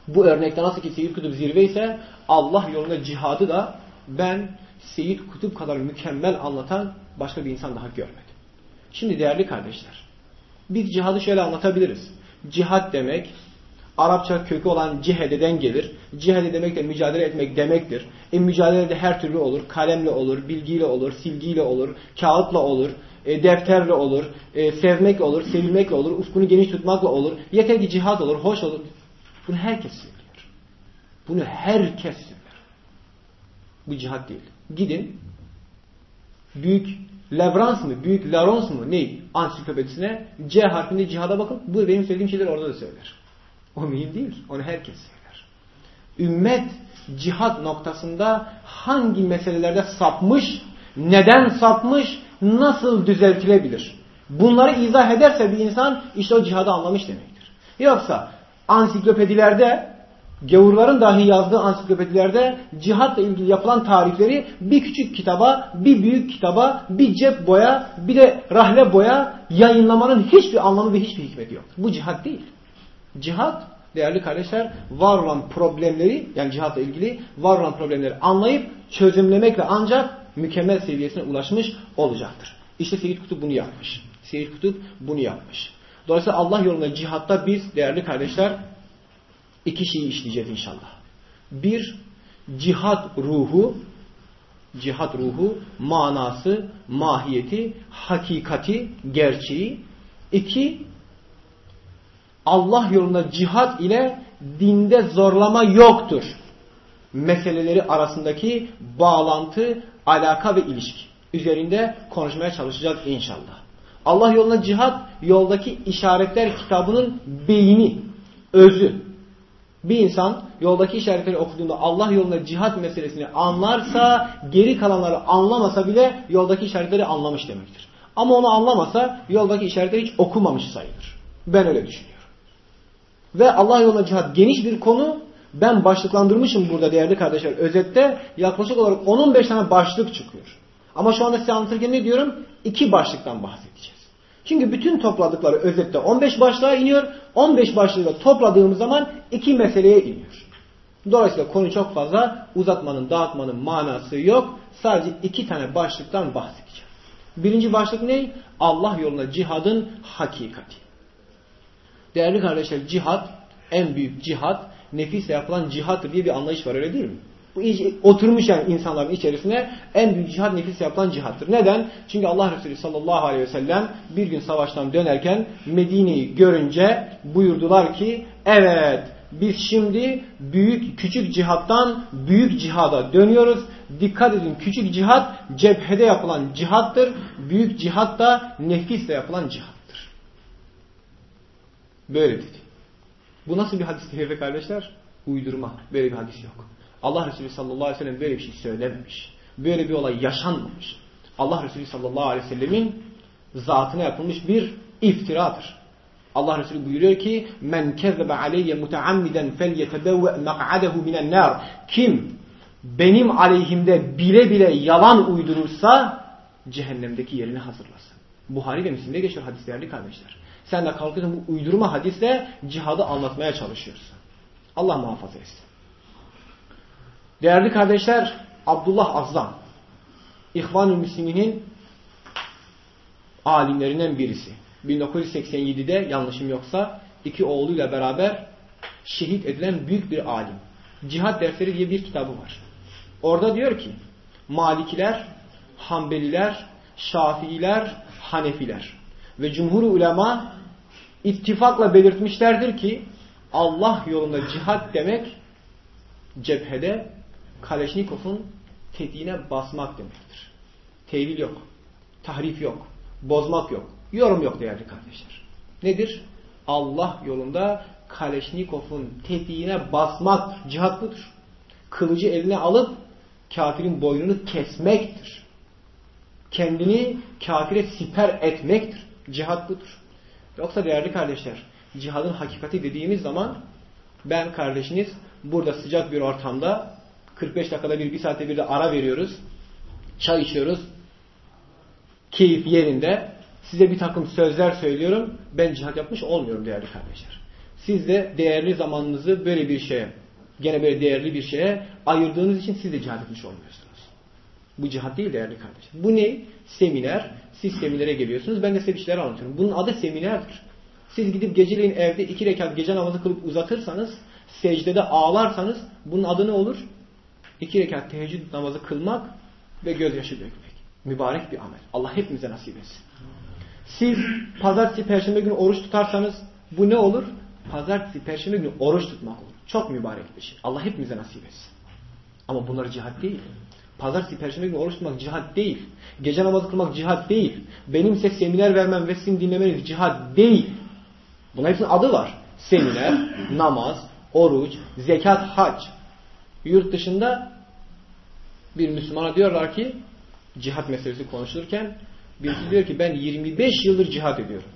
bu örnekte nasıl ki Seyyid Kutup zirve ise Allah yolunda cihadı da ben Seyyid Kutup kadar mükemmel anlatan başka bir insan daha görmedim. Şimdi değerli kardeşler, biz cihadı şöyle anlatabiliriz. Cihad demek Arapça kökü olan cihededen gelir. Cihede demek de mücadele etmek demektir. E mücadele de her türlü olur. Kalemle olur, bilgiyle olur, silgiyle olur, kağıtla olur, e, defterle olur, e, sevmekle olur, sevilmekle olur, ufkunu geniş tutmakla olur. Yeter ki cihad olur, hoş olur. Bunu herkes söylüyor. Bunu herkes söylüyor. Bu cihad değil. Gidin büyük Levrans mı, büyük Larons mu ne ansiklopedisine C harfinde cihada bakın. Bu benim söylediğim şeyler orada da söyler. O mühim değil. Onu herkes söyler. Ümmet cihat noktasında hangi meselelerde sapmış, neden sapmış, nasıl düzeltilebilir? Bunları izah ederse bir insan işte o cihadı anlamış demektir. Yoksa ansiklopedilerde gavurların dahi yazdığı ansiklopedilerde cihatla ilgili yapılan tarifleri bir küçük kitaba, bir büyük kitaba, bir cep boya, bir de rahle boya yayınlamanın hiçbir anlamı ve hiçbir hikmeti yok. Bu cihat değil. Cihat değerli kardeşler var olan problemleri yani cihatla ilgili var olan problemleri anlayıp çözümlemekle ancak mükemmel seviyesine ulaşmış olacaktır. İşte Seyyid Kutup bunu yapmış. Seyyid Kutup bunu yapmış. Dolayısıyla Allah yolunda cihatta biz değerli kardeşler iki şeyi işleyeceğiz inşallah. Bir, cihat ruhu, cihat ruhu, manası, mahiyeti, hakikati, gerçeği. İki, Allah yolunda cihat ile dinde zorlama yoktur. Meseleleri arasındaki bağlantı, alaka ve ilişki. Üzerinde konuşmaya çalışacağız inşallah. Allah yolunda cihat, yoldaki işaretler kitabının beyni, özü. Bir insan yoldaki işaretleri okuduğunda Allah yolunda cihat meselesini anlarsa, geri kalanları anlamasa bile yoldaki işaretleri anlamış demektir. Ama onu anlamasa yoldaki işaretleri hiç okumamış sayılır. Ben öyle düşünüyorum. Ve Allah yolunda cihat geniş bir konu. Ben başlıklandırmışım burada değerli kardeşler. Özette yaklaşık olarak 10-15 tane başlık çıkıyor. Ama şu anda size anlatırken ne diyorum? İki başlıktan bahsedeceğiz. Çünkü bütün topladıkları özette 15 başlığa iniyor. 15 başlığı topladığımız zaman iki meseleye iniyor. Dolayısıyla konu çok fazla uzatmanın, dağıtmanın manası yok. Sadece iki tane başlıktan bahsedeceğim. Birinci başlık ne? Allah yolunda cihadın hakikati. Değerli kardeşler cihat, en büyük cihat, nefisle yapılan cihattır diye bir anlayış var öyle değil mi? Bu iyice oturmuş yani insanların içerisine en büyük cihat nefisle yapılan cihattır. Neden? Çünkü Allah Resulü sallallahu aleyhi ve sellem bir gün savaştan dönerken Medine'yi görünce buyurdular ki evet biz şimdi büyük küçük cihattan büyük cihada dönüyoruz. Dikkat edin küçük cihat cephede yapılan cihattır. Büyük cihat da nefisle yapılan cihattır. Böyle dedi. Bu nasıl bir hadis değil kardeşler? Uydurma. Böyle bir hadis yok. Allah Resulü sallallahu aleyhi ve sellem böyle bir şey söylememiş. Böyle bir olay yaşanmamış. Allah Resulü sallallahu aleyhi ve sellemin zatına yapılmış bir iftiradır. Allah Resulü buyuruyor ki men kezzebe aleyye muteammiden felyetebevve mek'adehu minen nar. Kim benim aleyhimde bile bile yalan uydurursa cehennemdeki yerini hazırlasın. Buhari ve Müslim'de geçiyor hadis değerli kardeşler. Sen de kalkıyorsun bu uydurma hadisle cihadı anlatmaya çalışıyorsun. Allah muhafaza etsin. Değerli kardeşler Abdullah Azam İhvan-ı Müslümin'in alimlerinden birisi. 1987'de yanlışım yoksa iki oğluyla beraber şehit edilen büyük bir alim. Cihad Dersleri diye bir kitabı var. Orada diyor ki Malikiler, Hanbeliler, Şafiiler, Hanefiler ve cumhur ulema ittifakla belirtmişlerdir ki Allah yolunda cihad demek cephede Kaleşnikov'un tetiğine basmak demektir. Tevil yok. Tahrif yok. Bozmak yok. Yorum yok değerli kardeşler. Nedir? Allah yolunda Kaleşnikov'un tetiğine basmak cihat budur. Kılıcı eline alıp kafirin boynunu kesmektir. Kendini kafire siper etmektir. Cihat budur. Yoksa değerli kardeşler, cihadın hakikati dediğimiz zaman ben kardeşiniz burada sıcak bir ortamda 45 dakikada bir, bir saate bir de ara veriyoruz. Çay içiyoruz. Keyif yerinde. Size bir takım sözler söylüyorum. Ben cihat yapmış olmuyorum değerli kardeşler. Siz de değerli zamanınızı böyle bir şeye, gene böyle değerli bir şeye ayırdığınız için siz de cihat etmiş olmuyorsunuz. Bu cihat değil değerli kardeşler. Bu ne? Seminer. Siz seminere geliyorsunuz. Ben de size bir şeyler anlatıyorum. Bunun adı seminerdir. Siz gidip geceleyin evde iki rekat gece namazı kılıp uzatırsanız, secdede ağlarsanız bunun adı ne olur? İki rekat teheccüd namazı kılmak ve gözyaşı dökmek. Mübarek bir amel. Allah hepimize nasip etsin. Siz pazartesi, perşembe günü oruç tutarsanız bu ne olur? Pazartesi, perşembe günü oruç tutmak olur. Çok mübarek bir şey. Allah hepimize nasip etsin. Ama bunlar cihat değil. Pazartesi, perşembe günü oruç tutmak cihat değil. Gece namazı kılmak cihat değil. Benim size seminer vermem ve sizin dinlemeniz cihat değil. Bunların hepsinin adı var. Seminer, namaz, oruç, zekat, hac. Yurt dışında bir Müslümana diyorlar ki cihat meselesi konuşulurken birisi diyor ki ben 25 yıldır cihat ediyorum.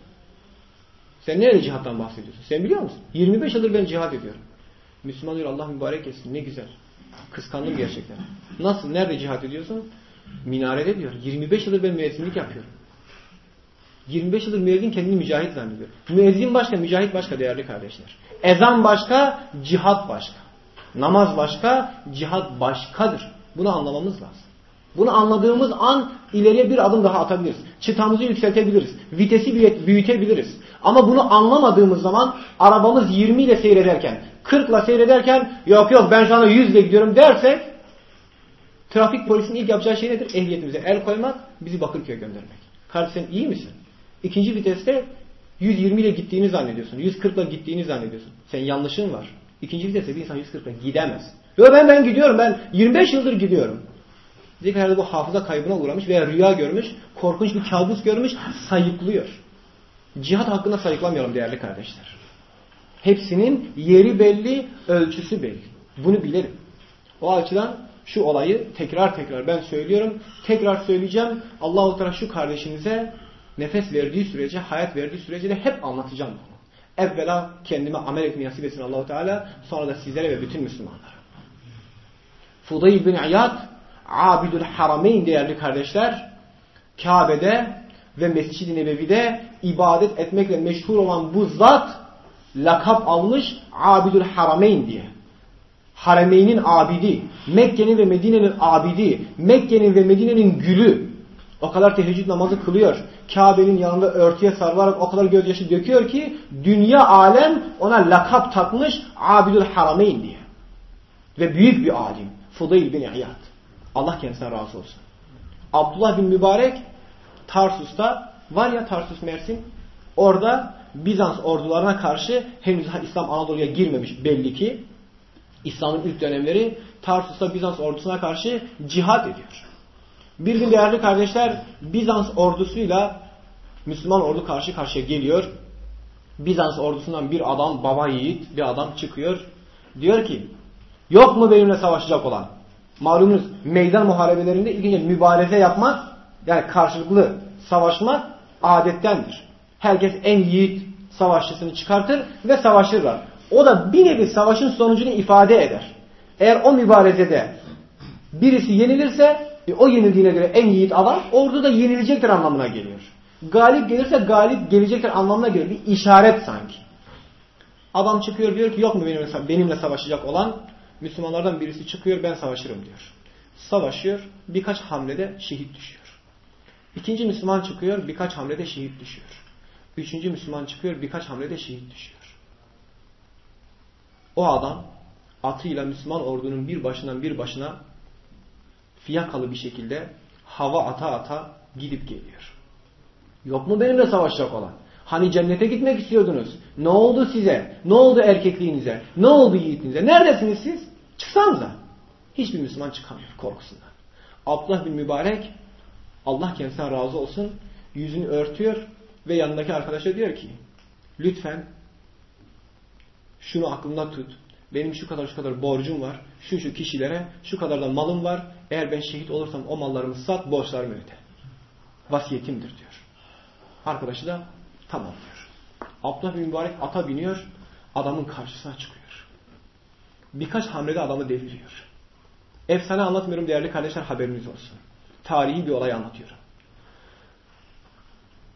Sen nerede cihattan bahsediyorsun? Sen biliyor musun? 25 yıldır ben cihat ediyorum. Müslüman diyor Allah mübarek etsin ne güzel. Kıskandım gerçekten. Nasıl? Nerede cihat ediyorsun? Minarede diyor. 25 yıldır ben müezzinlik yapıyorum. 25 yıldır müezzin kendini mücahit zannediyor. Müezzin başka, mücahit başka değerli kardeşler. Ezan başka, cihat başka. Namaz başka, cihat başkadır. Bunu anlamamız lazım. Bunu anladığımız an ileriye bir adım daha atabiliriz. Çıtamızı yükseltebiliriz. Vitesi büyütebiliriz. Ama bunu anlamadığımız zaman arabamız 20 ile seyrederken, 40 ile seyrederken yok yok ben şu anda 100 ile gidiyorum dersek trafik polisinin ilk yapacağı şey nedir? Ehliyetimize el koymak, bizi Bakırköy'e göndermek. Kardeşim iyi misin? İkinci viteste 120 ile gittiğini zannediyorsun. 140 ile gittiğini zannediyorsun. Sen yanlışın var. İkinci viteste bir insan 140 ile gidemez. Yok ben ben gidiyorum. Ben 25 yıldır gidiyorum. Diyecek herhalde bu hafıza kaybına uğramış veya rüya görmüş, korkunç bir kabus görmüş, sayıklıyor. Cihat hakkında sayıklamayalım değerli kardeşler. Hepsinin yeri belli, ölçüsü belli. Bunu bilelim. O açıdan şu olayı tekrar tekrar ben söylüyorum. Tekrar söyleyeceğim. Allah-u Teala şu kardeşinize nefes verdiği sürece, hayat verdiği sürece de hep anlatacağım bunu. Evvela kendime amel etmeyi nasip etsin Allah-u Teala. Sonra da sizlere ve bütün Müslümanlara. Fudayl bin İyad Abidül Harameyn değerli kardeşler Kabe'de ve Mescid-i Nebevi'de ibadet etmekle meşhur olan bu zat lakap almış Abidül Harameyn diye. Harameyn'in abidi, Mekke'nin ve Medine'nin abidi, Mekke'nin ve Medine'nin gülü. O kadar teheccüd namazı kılıyor. Kabe'nin yanında örtüye sarılarak o kadar gözyaşı döküyor ki dünya alem ona lakap takmış Abidül Harameyn diye. Ve büyük bir alim. Fudayl bin İyad. Allah kendisine razı olsun. Abdullah bin Mübarek Tarsus'ta var ya Tarsus Mersin orada Bizans ordularına karşı henüz İslam Anadolu'ya girmemiş belli ki. İslam'ın ilk dönemleri Tarsus'ta Bizans ordusuna karşı cihat ediyor. Bir gün değerli kardeşler Bizans ordusuyla Müslüman ordu karşı karşıya geliyor. Bizans ordusundan bir adam, baba yiğit bir adam çıkıyor. Diyor ki yok mu benimle savaşacak olan? Malumunuz meydan muharebelerinde ilginç mübareze yapmak yani karşılıklı savaşmak adettendir. Herkes en yiğit savaşçısını çıkartır ve savaşırlar. O da bir nevi savaşın sonucunu ifade eder. Eğer o mübarezede birisi yenilirse e, o yenildiğine göre en yiğit adam orduda yenilecektir anlamına geliyor. Galip gelirse galip gelecektir anlamına geliyor. Bir işaret sanki. Adam çıkıyor diyor ki yok mu benimle, benimle savaşacak olan? Müslümanlardan birisi çıkıyor ben savaşırım diyor. Savaşıyor birkaç hamlede şehit düşüyor. İkinci Müslüman çıkıyor birkaç hamlede şehit düşüyor. Üçüncü Müslüman çıkıyor birkaç hamlede şehit düşüyor. O adam atıyla Müslüman ordunun bir başından bir başına fiyakalı bir şekilde hava ata ata gidip geliyor. Yok mu benimle savaşacak olan? Hani cennete gitmek istiyordunuz. Ne oldu size? Ne oldu erkekliğinize? Ne oldu yiğitinize? Neredesiniz siz? Çıksanıza. Hiçbir Müslüman çıkamıyor korkusundan. Abdullah bin Mübarek Allah kendisine razı olsun yüzünü örtüyor ve yanındaki arkadaşa diyor ki lütfen şunu aklımda tut. Benim şu kadar şu kadar borcum var. Şu şu kişilere şu kadar da malım var. Eğer ben şehit olursam o mallarımı sat borçlarımı öde. Vasiyetimdir diyor. Arkadaşı da tamam diyor. Abdullah bin Mübarek ata biniyor. Adamın karşısına çıkıyor. Birkaç hamlede adamı deviriyor. Efsane anlatmıyorum değerli kardeşler haberiniz olsun. Tarihi bir olay anlatıyorum.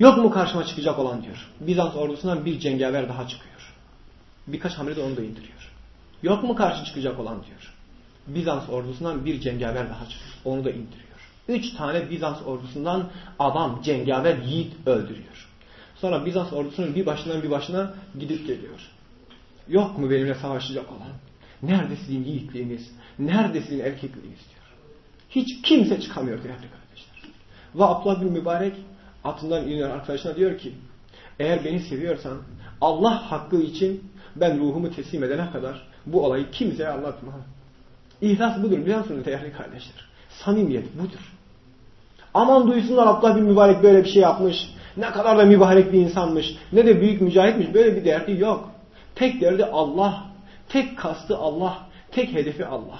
Yok mu karşıma çıkacak olan diyor. Bizans ordusundan bir cengaver daha çıkıyor. Birkaç hamlede onu da indiriyor. Yok mu karşı çıkacak olan diyor. Bizans ordusundan bir cengaver daha çıkıyor. Onu da indiriyor. Üç tane Bizans ordusundan adam, cengaver, yiğit öldürüyor. Sonra Bizans ordusunun bir başından bir başına gidip geliyor. Yok mu benimle savaşacak olan? Nerede sizin yiğitliğiniz? Nerede sizin erkekliğiniz diyor. Hiç kimse çıkamıyor değerli kardeşler. Ve Abdullah bin Mübarek atından iniyor arkadaşına diyor ki eğer beni seviyorsan Allah hakkı için ben ruhumu teslim edene kadar bu olayı kimseye anlatma. İhlas budur biliyor musunuz değerli kardeşler? Samimiyet budur. Aman duysunlar Abdullah bin Mübarek böyle bir şey yapmış. Ne kadar da mübarek bir insanmış. Ne de büyük mücahitmiş. Böyle bir derdi yok. Tek derdi Allah. Tek kastı Allah. Tek hedefi Allah.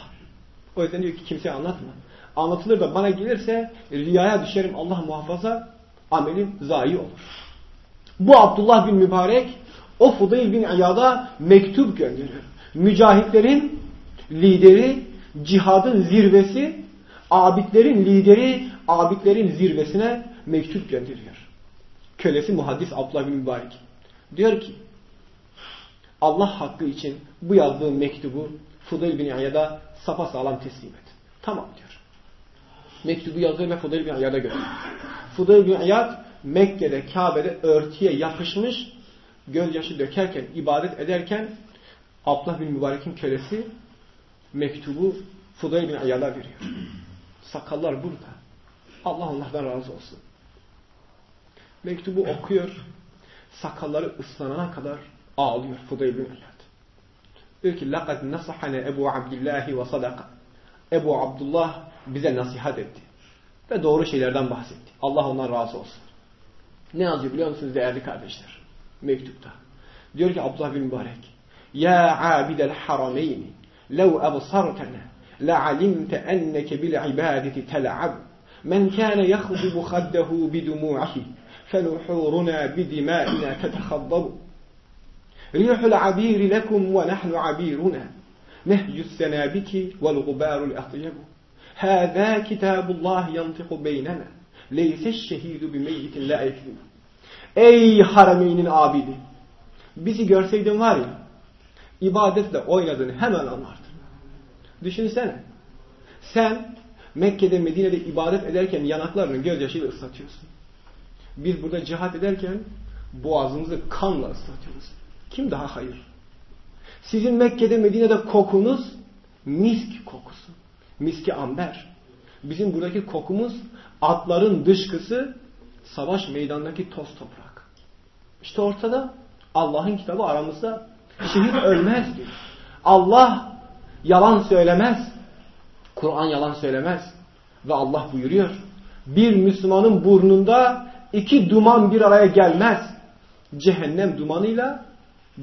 O yüzden diyor ki kimseye anlatma. Anlatılır da bana gelirse riyaya düşerim Allah muhafaza amelim zayi olur. Bu Abdullah bin Mübarek o Fudayl bin İyad'a mektup gönderiyor. Mücahitlerin lideri, cihadın zirvesi, abidlerin lideri, abidlerin zirvesine mektup gönderiyor. Kölesi muhaddis Abdullah bin Mübarek. Diyor ki Allah hakkı için bu yazdığım mektubu Fudayl bin İyad'a sapasağlam teslim et. Tamam diyor Mektubu yazıyor ve Fudayl bin İyad'a gönderiyor. Fudayl bin İyad Mekke'de Kabe'de örtüye yapışmış gözyaşı dökerken, ibadet ederken Abdullah bin Mübarek'in kölesi mektubu Fudayl bin İyad'a veriyor. Sakallar burada. Allah onlardan razı olsun. Mektubu okuyor. Sakalları ıslanana kadar ağlıyor Fudayl bin İyad. Diyor ki لَقَدْ نَصَحَنَ Ebu Abdillahi ve sadaka. Ebu Abdullah bize nasihat etti. Ve doğru şeylerden bahsetti. Allah ondan razı olsun. Ne yazıyor biliyor musunuz değerli kardeşler? Mektupta. Diyor ki Abdullah bin Mübarek. Ya abidel harameyni lev absartana لعلمت أنك بالعبادة تلعب من كان يخضب خده بدموعه فنحورنا بدمائنا تتخضب ريح العبير لكم ونحن عبيرنا نهج السنابك والغبار الأطيب هذا كتاب الله ينطق بيننا ليس الشهيد بميت لا يكذب Ey harameynin abidi! Bizi görseydin var ya, ibadetle oynadığını hemen anlardın. Düşünsene. Sen Mekke'de, Medine'de ibadet ederken yanaklarını gözyaşıyla ıslatıyorsun. Biz burada cihat ederken boğazımızı kanla ıslatıyoruz. Kim daha hayır? Sizin Mekke'de, Medine'de kokunuz misk kokusu. Miski amber. Bizim buradaki kokumuz atların dışkısı, savaş meydanındaki toz toprak. İşte ortada Allah'ın kitabı aramızda. Şehit ölmez diyor. Allah yalan söylemez. Kur'an yalan söylemez. Ve Allah buyuruyor. Bir Müslümanın burnunda iki duman bir araya gelmez. Cehennem dumanıyla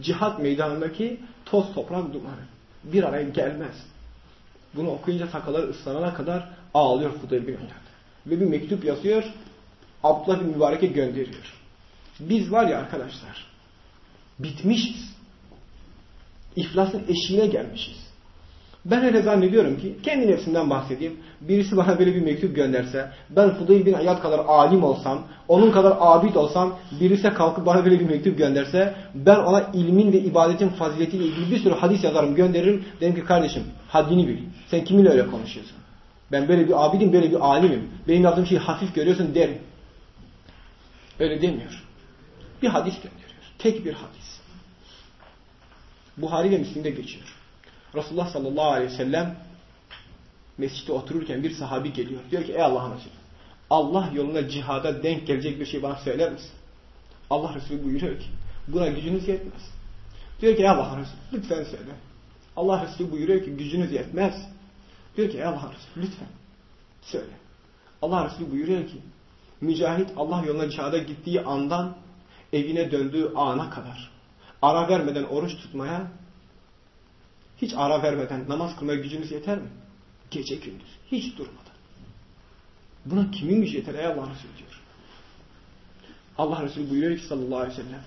cihat meydanındaki toz toprak dumanı bir araya gelmez. Bunu okuyunca sakaları ıslanana kadar ağlıyor Fudayl bin Iyad. Ve bir mektup yazıyor. Abdullah bin Mübarek'e gönderiyor. Biz var ya arkadaşlar bitmişiz. İflasın eşiğine gelmişiz. Ben öyle zannediyorum ki kendi nefsimden bahsedeyim. Birisi bana böyle bir mektup gönderse, ben Fudayl bin Ayad kadar alim olsam, onun kadar abid olsam, birisi kalkıp bana böyle bir mektup gönderse, ben ona ilmin ve ibadetin faziletiyle ilgili bir sürü hadis yazarım, gönderirim. Dedim ki kardeşim, haddini bil. Sen kiminle öyle konuşuyorsun? Ben böyle bir abidim, böyle bir alimim. Benim yazdığım şeyi hafif görüyorsun derim. Öyle demiyor. Bir hadis gönderiyor. Tek bir hadis. Buhari ve Müslim'de geçiyor. Resulullah sallallahu aleyhi ve sellem mescitte otururken bir sahabi geliyor. Diyor ki ey Allah'ın Resulü Allah yoluna cihada denk gelecek bir şey bana söyler misin? Allah Resulü buyuruyor ki buna gücünüz yetmez. Diyor ki ey Allah'ın Resulü lütfen söyle. Allah Resulü buyuruyor ki gücünüz yetmez. Diyor ki ey Allah'ın Resulü lütfen söyle. Allah Resulü buyuruyor ki mücahit Allah yoluna cihada gittiği andan evine döndüğü ana kadar ara vermeden oruç tutmaya hiç ara vermeden namaz kılmaya gücünüz yeter mi? Gece gündüz. Hiç durmadan. Buna kimin gücü yeter? Ey Allah Resulü diyor. Allah Resulü buyuruyor ki sallallahu aleyhi ve sellem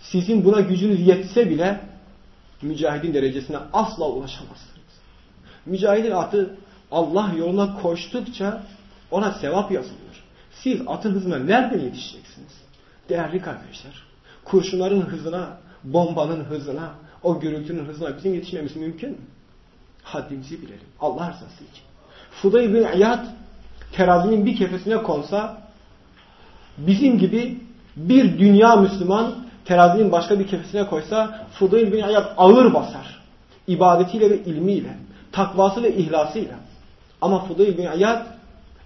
sizin buna gücünüz yetse bile mücahidin derecesine asla ulaşamazsınız. Mücahidin atı Allah yoluna koştukça ona sevap yazılıyor. Siz atın hızına nereden yetişeceksiniz? Değerli kardeşler, kurşunların hızına, bombanın hızına, o gürültünün hızına bizim yetişmemiz mümkün mü? Haddimizi bilelim. Allah rızası için. Fudayl bin İyad terazinin bir kefesine konsa bizim gibi bir dünya Müslüman terazinin başka bir kefesine koysa Fudayl bin İyad ağır basar. İbadetiyle ve ilmiyle, takvası ve ihlasıyla. Ama Fudayl bin İyad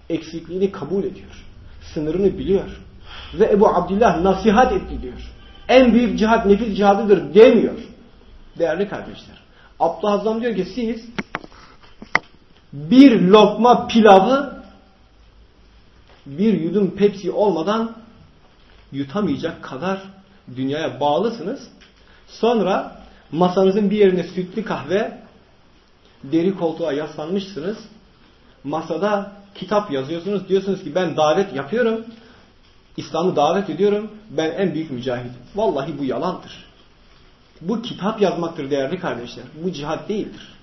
eksikliğini kabul ediyor. Sınırını biliyor. Ve Ebu Abdillah nasihat etti diyor. En büyük cihat nefis cihadıdır demiyor. Değerli kardeşler. Abdullah Azam diyor ki siz bir lokma pilavı bir yudum Pepsi olmadan yutamayacak kadar dünyaya bağlısınız. Sonra masanızın bir yerine sütlü kahve deri koltuğa yaslanmışsınız. Masada kitap yazıyorsunuz. Diyorsunuz ki ben davet yapıyorum. İslam'ı davet ediyorum. Ben en büyük mücahidim. Vallahi bu yalandır. Bu kitap yazmaktır değerli kardeşler. Bu cihad değildir.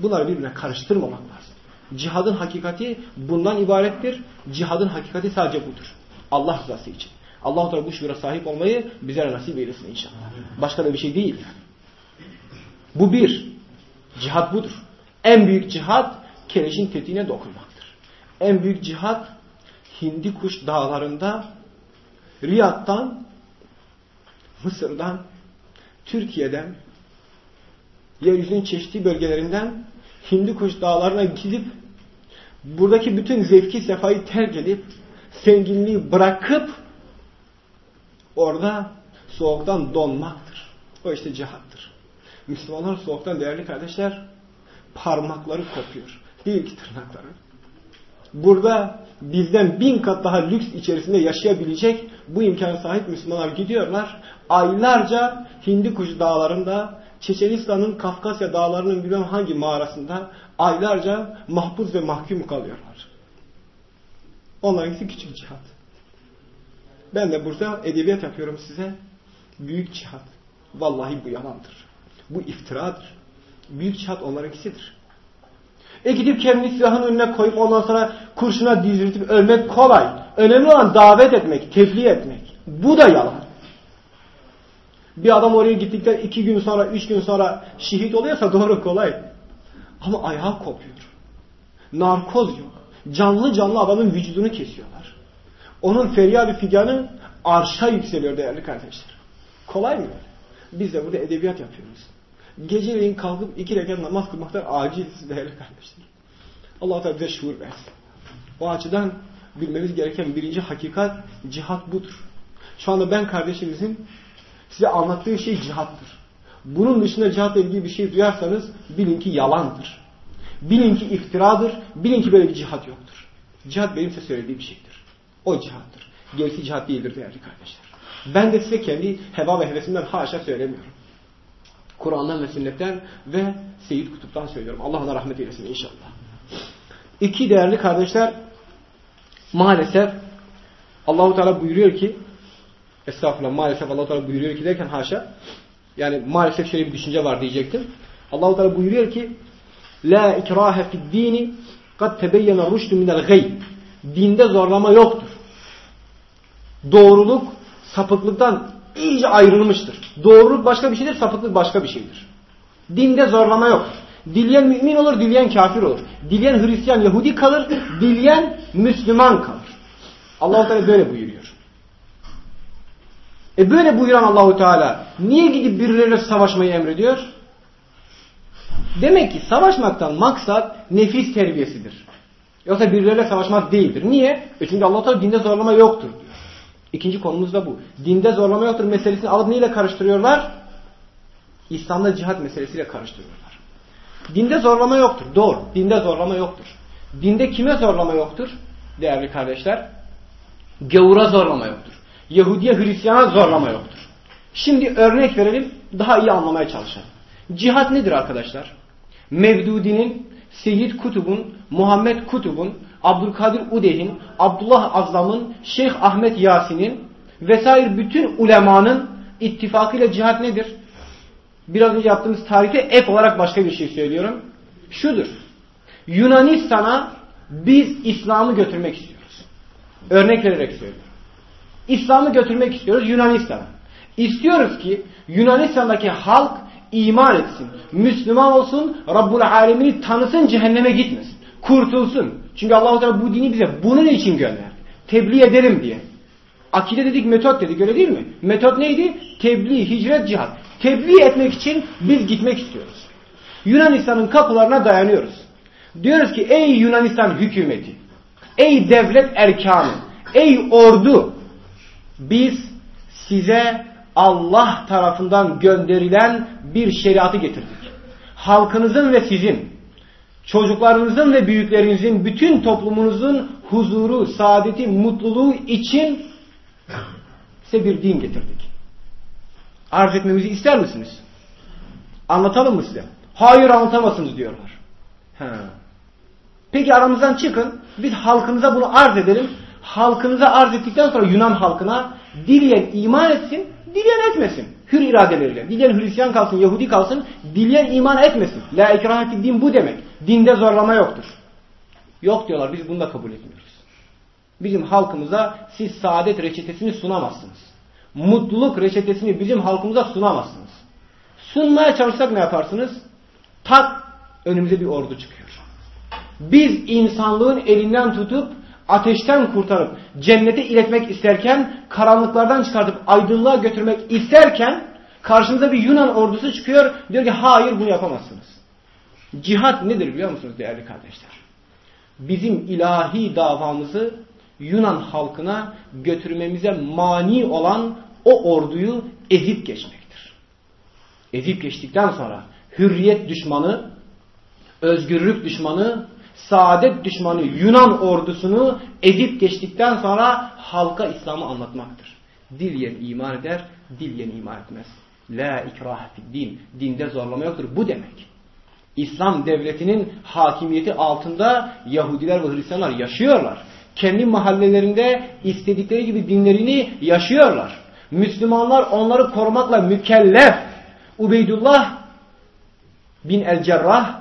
Bunları birbirine karıştırmamak lazım. Cihadın hakikati bundan ibarettir. Cihadın hakikati sadece budur. Allah rızası için. Allah Teala bu şuura sahip olmayı bize nasip eylesin inşallah. Başka da bir şey değil. Bu bir. Cihad budur. En büyük cihad keleşin tetiğine dokunmaktır. En büyük cihad Hindi kuş dağlarında Riyad'dan Mısır'dan Türkiye'den yeryüzünün çeşitli bölgelerinden Hindikuş dağlarına gidip buradaki bütün zevki sefayı terk edip zenginliği bırakıp orada soğuktan donmaktır. O işte cihattır. Müslümanlar soğuktan değerli kardeşler parmakları kopuyor. Değil ki tırnakları. Burada bizden bin kat daha lüks içerisinde yaşayabilecek bu imkana sahip Müslümanlar gidiyorlar. Aylarca Hindikuş dağlarında, Çeçenistan'ın Kafkasya dağlarının bilmem hangi mağarasında aylarca mahpus ve mahkum kalıyorlar. Onlarınkisi küçük cihat. Ben de burada edebiyat yapıyorum size. Büyük cihat. Vallahi bu yalandır. Bu iftiradır. Büyük cihat onlarınkisidir. E gidip kendini silahın önüne koyup ondan sonra kurşuna diziltip ölmek kolay. Önemli olan davet etmek, tebliğ etmek. Bu da yalan. Bir adam oraya gittikten iki gün sonra, üç gün sonra şehit oluyorsa doğru kolay. Ama ayağı kopuyor. Narkoz yok. Canlı canlı adamın vücudunu kesiyorlar. Onun feryadı figanı arşa yükseliyor değerli kardeşler. Kolay mı? Biz de burada edebiyat yapıyoruz. Geceleyin kalkıp iki rekat namaz kılmaktan aciziz değerli kardeşler. Allah Teala bize şuur versin. O açıdan bilmemiz gereken birinci hakikat cihat budur. Şu anda ben kardeşimizin Size anlattığı şey cihattır. Bunun dışında cihatla ilgili bir şey duyarsanız bilin ki yalandır. Bilin ki iftiradır. Bilin ki böyle bir cihat yoktur. Cihat benim size söylediğim şeydir. O cihattır. Gerisi cihat değildir değerli kardeşler. Ben de size kendi heva ve hevesimden haşa söylemiyorum. Kur'an'dan ve sünnetten ve Seyyid Kutup'tan söylüyorum. Allah ona rahmet eylesin inşallah. İki değerli kardeşler maalesef Allahu Teala buyuruyor ki estağfurullah maalesef Allahu Teala buyuruyor ki derken haşa yani maalesef şöyle bir düşünce var diyecektim. Allahu Teala buyuruyor ki La ikrahe fid dini kad tebeyyene rüştü minel gay. Dinde zorlama yoktur. Doğruluk sapıklıktan iyice ayrılmıştır. Doğruluk başka bir şeydir, sapıklık başka bir şeydir. Dinde zorlama yok. Dileyen mümin olur, dileyen kafir olur. Dileyen Hristiyan, Yahudi kalır, dileyen Müslüman kalır. Allah-u Teala böyle buyuruyor. E böyle buyuran Allahu Teala niye gidip birileriyle savaşmayı emrediyor? Demek ki savaşmaktan maksat nefis terbiyesidir. Yoksa birileriyle savaşmak değildir. Niye? E çünkü Allah Teala dinde zorlama yoktur diyor. İkinci konumuz da bu. Dinde zorlama yoktur meselesini alıp neyle karıştırıyorlar? İslam'da cihat meselesiyle karıştırıyorlar. Dinde zorlama yoktur. Doğru. Dinde zorlama yoktur. Dinde kime zorlama yoktur? Değerli kardeşler. Gavura zorlama yoktur. Yahudiye Hristiyana zorlama yoktur. Şimdi örnek verelim. Daha iyi anlamaya çalışalım. Cihat nedir arkadaşlar? Mevdudi'nin, Seyyid Kutub'un, Muhammed Kutub'un, Abdülkadir Udeh'in, Abdullah Azlam'ın, Şeyh Ahmet Yasin'in vesaire bütün ulemanın ittifakıyla cihat nedir? Biraz önce yaptığımız tarife ek olarak başka bir şey söylüyorum. Şudur. Yunanistan'a biz İslam'ı götürmek istiyoruz. Örnek vererek söylüyorum. İslam'ı götürmek istiyoruz Yunanistan'a. İstiyoruz ki Yunanistan'daki halk iman etsin. Müslüman olsun, Rabbul Alemini tanısın, cehenneme gitmesin. Kurtulsun. Çünkü Allah-u Teala bu dini bize bunun için gönderdi. Tebliğ edelim diye. Akide dedik, metot dedik öyle değil mi? Metot neydi? Tebliğ, hicret, cihat. Tebliğ etmek için biz gitmek istiyoruz. Yunanistan'ın kapılarına dayanıyoruz. Diyoruz ki ey Yunanistan hükümeti, ey devlet erkanı, ey ordu, biz size Allah tarafından gönderilen bir şeriatı getirdik. Halkınızın ve sizin, çocuklarınızın ve büyüklerinizin, bütün toplumunuzun huzuru, saadeti, mutluluğu için size bir din getirdik. Arz etmemizi ister misiniz? Anlatalım mı size? Hayır anlatamazsınız diyorlar. Ha. Peki aramızdan çıkın. Biz halkınıza bunu arz edelim. Halkınıza arz ettikten sonra Yunan halkına dileyen iman etsin, dileyen etmesin. Hür iradeleriyle. Dileyen Hristiyan kalsın, Yahudi kalsın, dileyen iman etmesin. La ikrahati din bu demek. Dinde zorlama yoktur. Yok diyorlar biz bunu da kabul etmiyoruz. Bizim halkımıza siz saadet reçetesini sunamazsınız. Mutluluk reçetesini bizim halkımıza sunamazsınız. Sunmaya çalışsak ne yaparsınız? Tak önümüze bir ordu çıkıyor. Biz insanlığın elinden tutup ateşten kurtarıp cennete iletmek isterken, karanlıklardan çıkartıp aydınlığa götürmek isterken karşımıza bir Yunan ordusu çıkıyor. Diyor ki hayır bunu yapamazsınız. Cihat nedir biliyor musunuz değerli kardeşler? Bizim ilahi davamızı Yunan halkına götürmemize mani olan o orduyu ezip geçmektir. Ezip geçtikten sonra hürriyet düşmanı, özgürlük düşmanı, saadet düşmanı Yunan ordusunu ezip geçtikten sonra halka İslam'ı anlatmaktır. Dileyen iman eder, dileyen iman etmez. La ikrahe din. Dinde zorlama yoktur. Bu demek. İslam devletinin hakimiyeti altında Yahudiler ve Hristiyanlar yaşıyorlar. Kendi mahallelerinde istedikleri gibi dinlerini yaşıyorlar. Müslümanlar onları korumakla mükellef. Ubeydullah bin el-Cerrah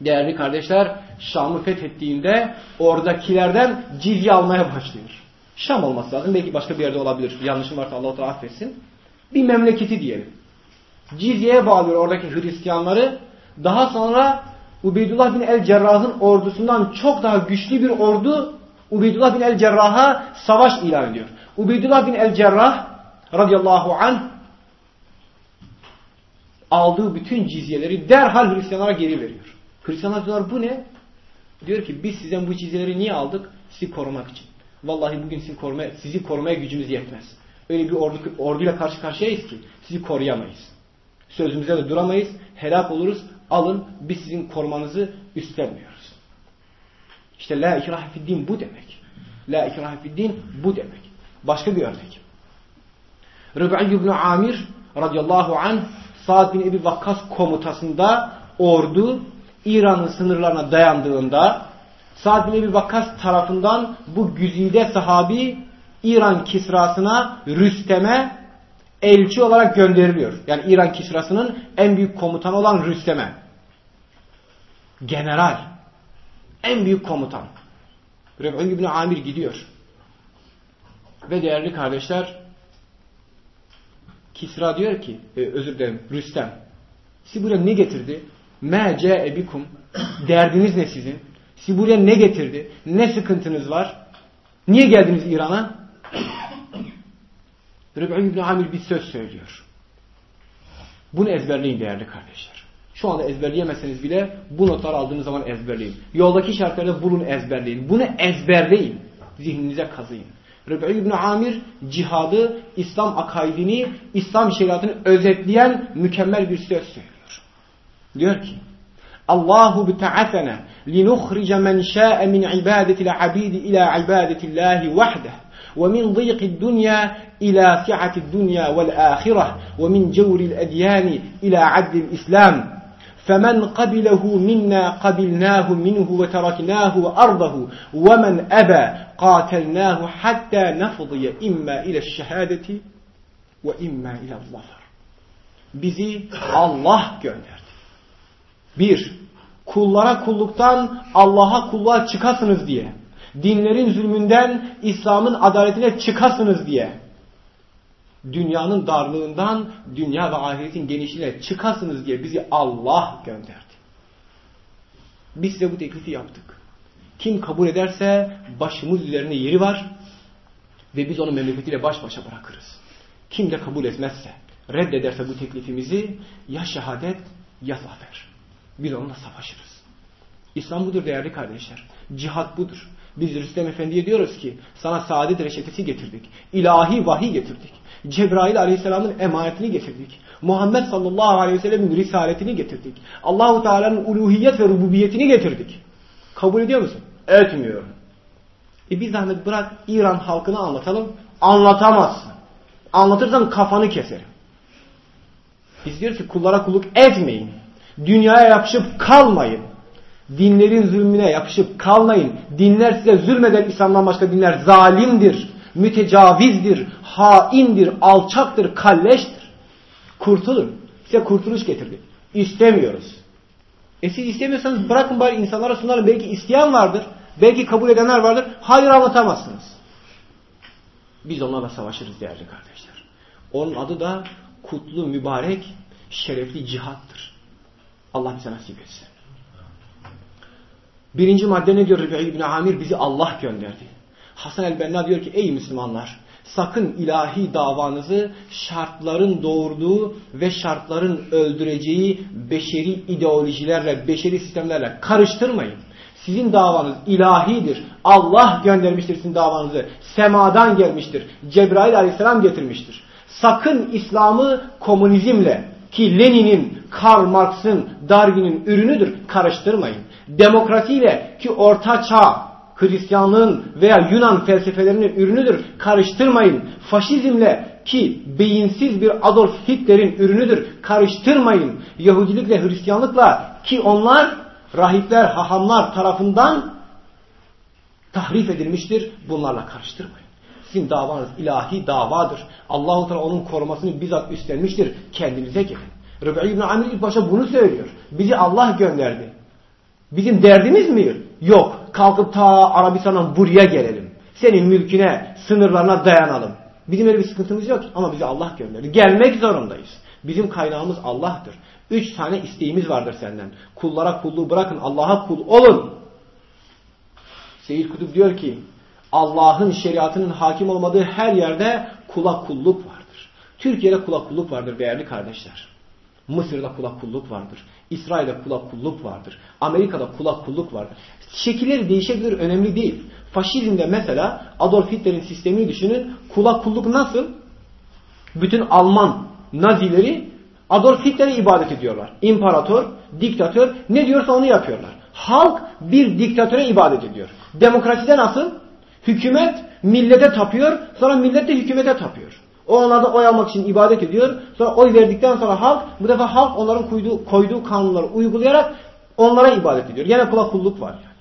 değerli kardeşler Şam'ı fethettiğinde oradakilerden cizye almaya başlıyor. Şam olması lazım. Belki başka bir yerde olabilir. Yanlışım varsa Allah-u Teala affetsin. Bir memleketi diyelim. Cizyeye bağlıyor oradaki Hristiyanları. Daha sonra Ubeydullah bin el-Cerrah'ın ordusundan çok daha güçlü bir ordu Ubeydullah bin el-Cerrah'a savaş ilan ediyor. Ubeydullah bin el-Cerrah radıyallahu anh aldığı bütün cizyeleri derhal Hristiyanlara geri veriyor. Hristiyanlar diyorlar bu ne? Diyor ki biz sizden bu cizyeleri niye aldık? Sizi korumak için. Vallahi bugün sizi korumaya, sizi korumaya gücümüz yetmez. Öyle bir ordu, orduyla karşı karşıyayız ki sizi koruyamayız. Sözümüze de duramayız. Helak oluruz. Alın biz sizin korumanızı üstlenmiyoruz. İşte la ikrahe din bu demek. La ikrahe din bu demek. Başka bir örnek. Rıb'i ibn Amir radıyallahu anh Sa'd bin Ebi Vakkas komutasında ordu İran'ın sınırlarına dayandığında Sa'd bin Ebi Vakkas tarafından bu güzide sahabi İran kisrasına Rüstem'e elçi olarak gönderiliyor. Yani İran kisrasının en büyük komutanı olan Rüstem'e. General. En büyük komutan. Reb'un İbni Amir gidiyor. Ve değerli kardeşler Kisra diyor ki, e, özür dilerim Rüstem. Siz buraya ne getirdi? Me ebikum. Derdiniz ne sizin? Siz buraya ne getirdi? Ne sıkıntınız var? Niye geldiniz İran'a? Rıb'i İbni Amir bir söz söylüyor. Bunu ezberleyin değerli kardeşler. Şu anda ezberleyemezseniz bile bu notlar aldığınız zaman ezberleyin. Yoldaki şartlarda bulun ezberleyin. Bunu ezberleyin. Zihninize kazıyın. Rıb'i İbni Amir cihadı, İslam akaidini, İslam şeriatını özetleyen mükemmel bir söz söylüyor. Diyor ki Allahu bita'afena linukhrica men şa'e min ibadeti abidi ila ibadetillahi vahde ve min ضيق الدنيا إلى سعة الدنيا والآخرة ومن جور الأديان إلى عدل الإسلام فمن قبله منا قبلناه منه وتركناه أرضه ومن أبى قاتلناه حتى نفضي إما إلى الشهادة وإما إلى الظفر bizi Allah gönderdi. Bir, kullara kulluktan Allah'a kulluğa çıkasınız diye. Dinlerin zulmünden İslam'ın adaletine çıkasınız diye. Dünyanın darlığından dünya ve ahiretin genişliğine çıkasınız diye bizi Allah gönderdi. Biz size bu teklifi yaptık. Kim kabul ederse başımız üzerine yeri var ve biz onu memleketiyle baş başa bırakırız. Kim de kabul etmezse, reddederse bu teklifimizi ya şehadet ya zafer. Biz onunla savaşırız. İslam budur değerli kardeşler. Cihat budur. Biz Rüstem Efendi'ye diyoruz ki sana saadet reçetesi getirdik. İlahi vahiy getirdik. Cebrail Aleyhisselam'ın emanetini getirdik. Muhammed sallallahu aleyhi ve sellem'in risaletini getirdik. Allahu Teala'nın uluhiyet ve rububiyetini getirdik. Kabul ediyor musun? Etmiyorum. E bir zahmet bırak İran halkını anlatalım. Anlatamazsın. Anlatırsan kafanı keserim. Biz diyoruz ki kullara kulluk etmeyin. Dünyaya yapışıp kalmayın. Dinlerin zulmüne yapışıp kalmayın. Dinler size zulmeden İslam'dan başka dinler zalimdir, mütecavizdir, haindir, alçaktır, kalleştir. Kurtulun. Size kurtuluş getirdi. İstemiyoruz. E siz istemiyorsanız bırakın bari insanlara sunalım. Belki isteyen vardır. Belki kabul edenler vardır. Hayır anlatamazsınız. Biz onlarla savaşırız değerli kardeşler. Onun adı da kutlu, mübarek, şerefli cihattır. Allah bize nasip etsin. Birinci madde ne diyor Rüb'i İbni Amir? Bizi Allah gönderdi. Hasan el-Benna diyor ki ey Müslümanlar sakın ilahi davanızı şartların doğurduğu ve şartların öldüreceği beşeri ideolojilerle, beşeri sistemlerle karıştırmayın. Sizin davanız ilahidir. Allah göndermiştir sizin davanızı. Semadan gelmiştir. Cebrail aleyhisselam getirmiştir. Sakın İslam'ı komünizmle ki Lenin'in, Karl Marx'ın, Darwin'in ürünüdür karıştırmayın. Demokrasiyle ki Orta Çağ, Hristiyanlığın veya Yunan felsefelerinin ürünüdür. Karıştırmayın. Faşizmle ki beyinsiz bir Adolf Hitler'in ürünüdür. Karıştırmayın. Yahudilikle Hristiyanlıkla ki onlar rahipler, hahamlar tarafından tahrif edilmiştir. Bunlarla karıştırmayın. Sizin davanız ilahi davadır. Allahu Teala onun korumasını bizzat üstlenmiştir. Kendinize gelin. Rıb'i İbn Amir ilk başta bunu söylüyor. Bizi Allah gönderdi. Bizim derdimiz mi? Yok. Kalkıp ta Arabistan'dan buraya gelelim. Senin mülküne, sınırlarına dayanalım. Bizim öyle bir sıkıntımız yok ama bizi Allah gönderdi. Gelmek zorundayız. Bizim kaynağımız Allah'tır. Üç tane isteğimiz vardır senden. Kullara kulluğu bırakın. Allah'a kul olun. Seyyid Kutup diyor ki Allah'ın şeriatının hakim olmadığı her yerde kula kulluk vardır. Türkiye'de kula kulluk vardır değerli kardeşler. Mısır'da kula kulluk vardır. İsrail'de kula kulluk vardır. Amerika'da kula kulluk vardır. Şekilleri değişebilir önemli değil. Faşizmde mesela Adolf Hitler'in sistemini düşünün. Kula kulluk nasıl? Bütün Alman Nazileri Adolf Hitler'e ibadet ediyorlar. İmparator, diktatör ne diyorsa onu yapıyorlar. Halk bir diktatöre ibadet ediyor. Demokraside nasıl? Hükümet millete tapıyor, sonra millet de hükümete tapıyor. O onlarda oy almak için ibadet ediyor. Sonra oy verdikten sonra halk, bu defa halk onların koyduğu, koyduğu kanunları uygulayarak onlara ibadet ediyor. Yine kula kulluk var yani.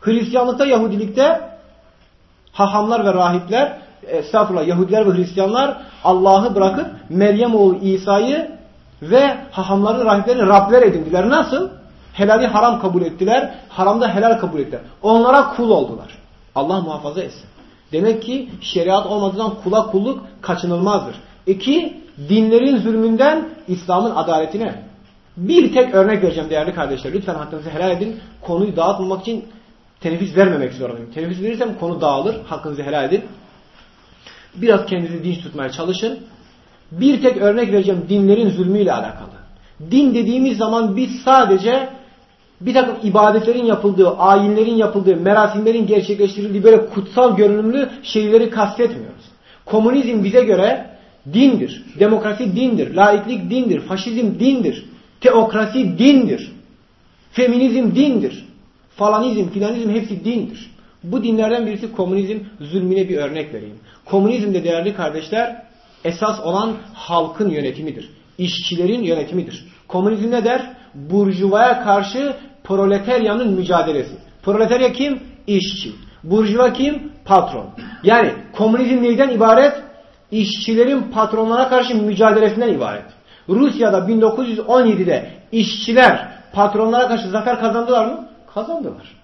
Hristiyanlıkta, Yahudilikte hahamlar ve rahipler, estağfurullah Yahudiler ve Hristiyanlar Allah'ı bırakıp Meryem oğlu İsa'yı ve hahamların, rahiplerini Rabler edindiler. Nasıl? Helali haram kabul ettiler, haramda helal kabul ettiler. Onlara kul oldular. Allah muhafaza etsin. Demek ki şeriat olmadan kula kulluk kaçınılmazdır. İki, dinlerin zulmünden İslam'ın adaletine. Bir tek örnek vereceğim değerli kardeşler. Lütfen hakkınızı helal edin. Konuyu dağıtmamak için teneffüs vermemek zorundayım. Teneffüs verirsem konu dağılır. Hakkınızı helal edin. Biraz kendinizi dinç tutmaya çalışın. Bir tek örnek vereceğim dinlerin zulmüyle alakalı. Din dediğimiz zaman biz sadece bir takım ibadetlerin yapıldığı, ayinlerin yapıldığı, merasimlerin gerçekleştirildiği böyle kutsal görünümlü şeyleri kastetmiyoruz. Komünizm bize göre dindir. Demokrasi dindir. Laiklik dindir. Faşizm dindir. Teokrasi dindir. Feminizm dindir. Falanizm, filanizm hepsi dindir. Bu dinlerden birisi komünizm zulmüne bir örnek vereyim. Komünizmde değerli kardeşler esas olan halkın yönetimidir. İşçilerin yönetimidir. Komünizm ne der? Burjuvaya karşı proletaryanın mücadelesi. Proletarya kim? İşçi. Burjuva kim? Patron. Yani komünizm neyden ibaret? İşçilerin patronlara karşı mücadelesinden ibaret. Rusya'da 1917'de işçiler patronlara karşı zafer kazandılar mı? Kazandılar.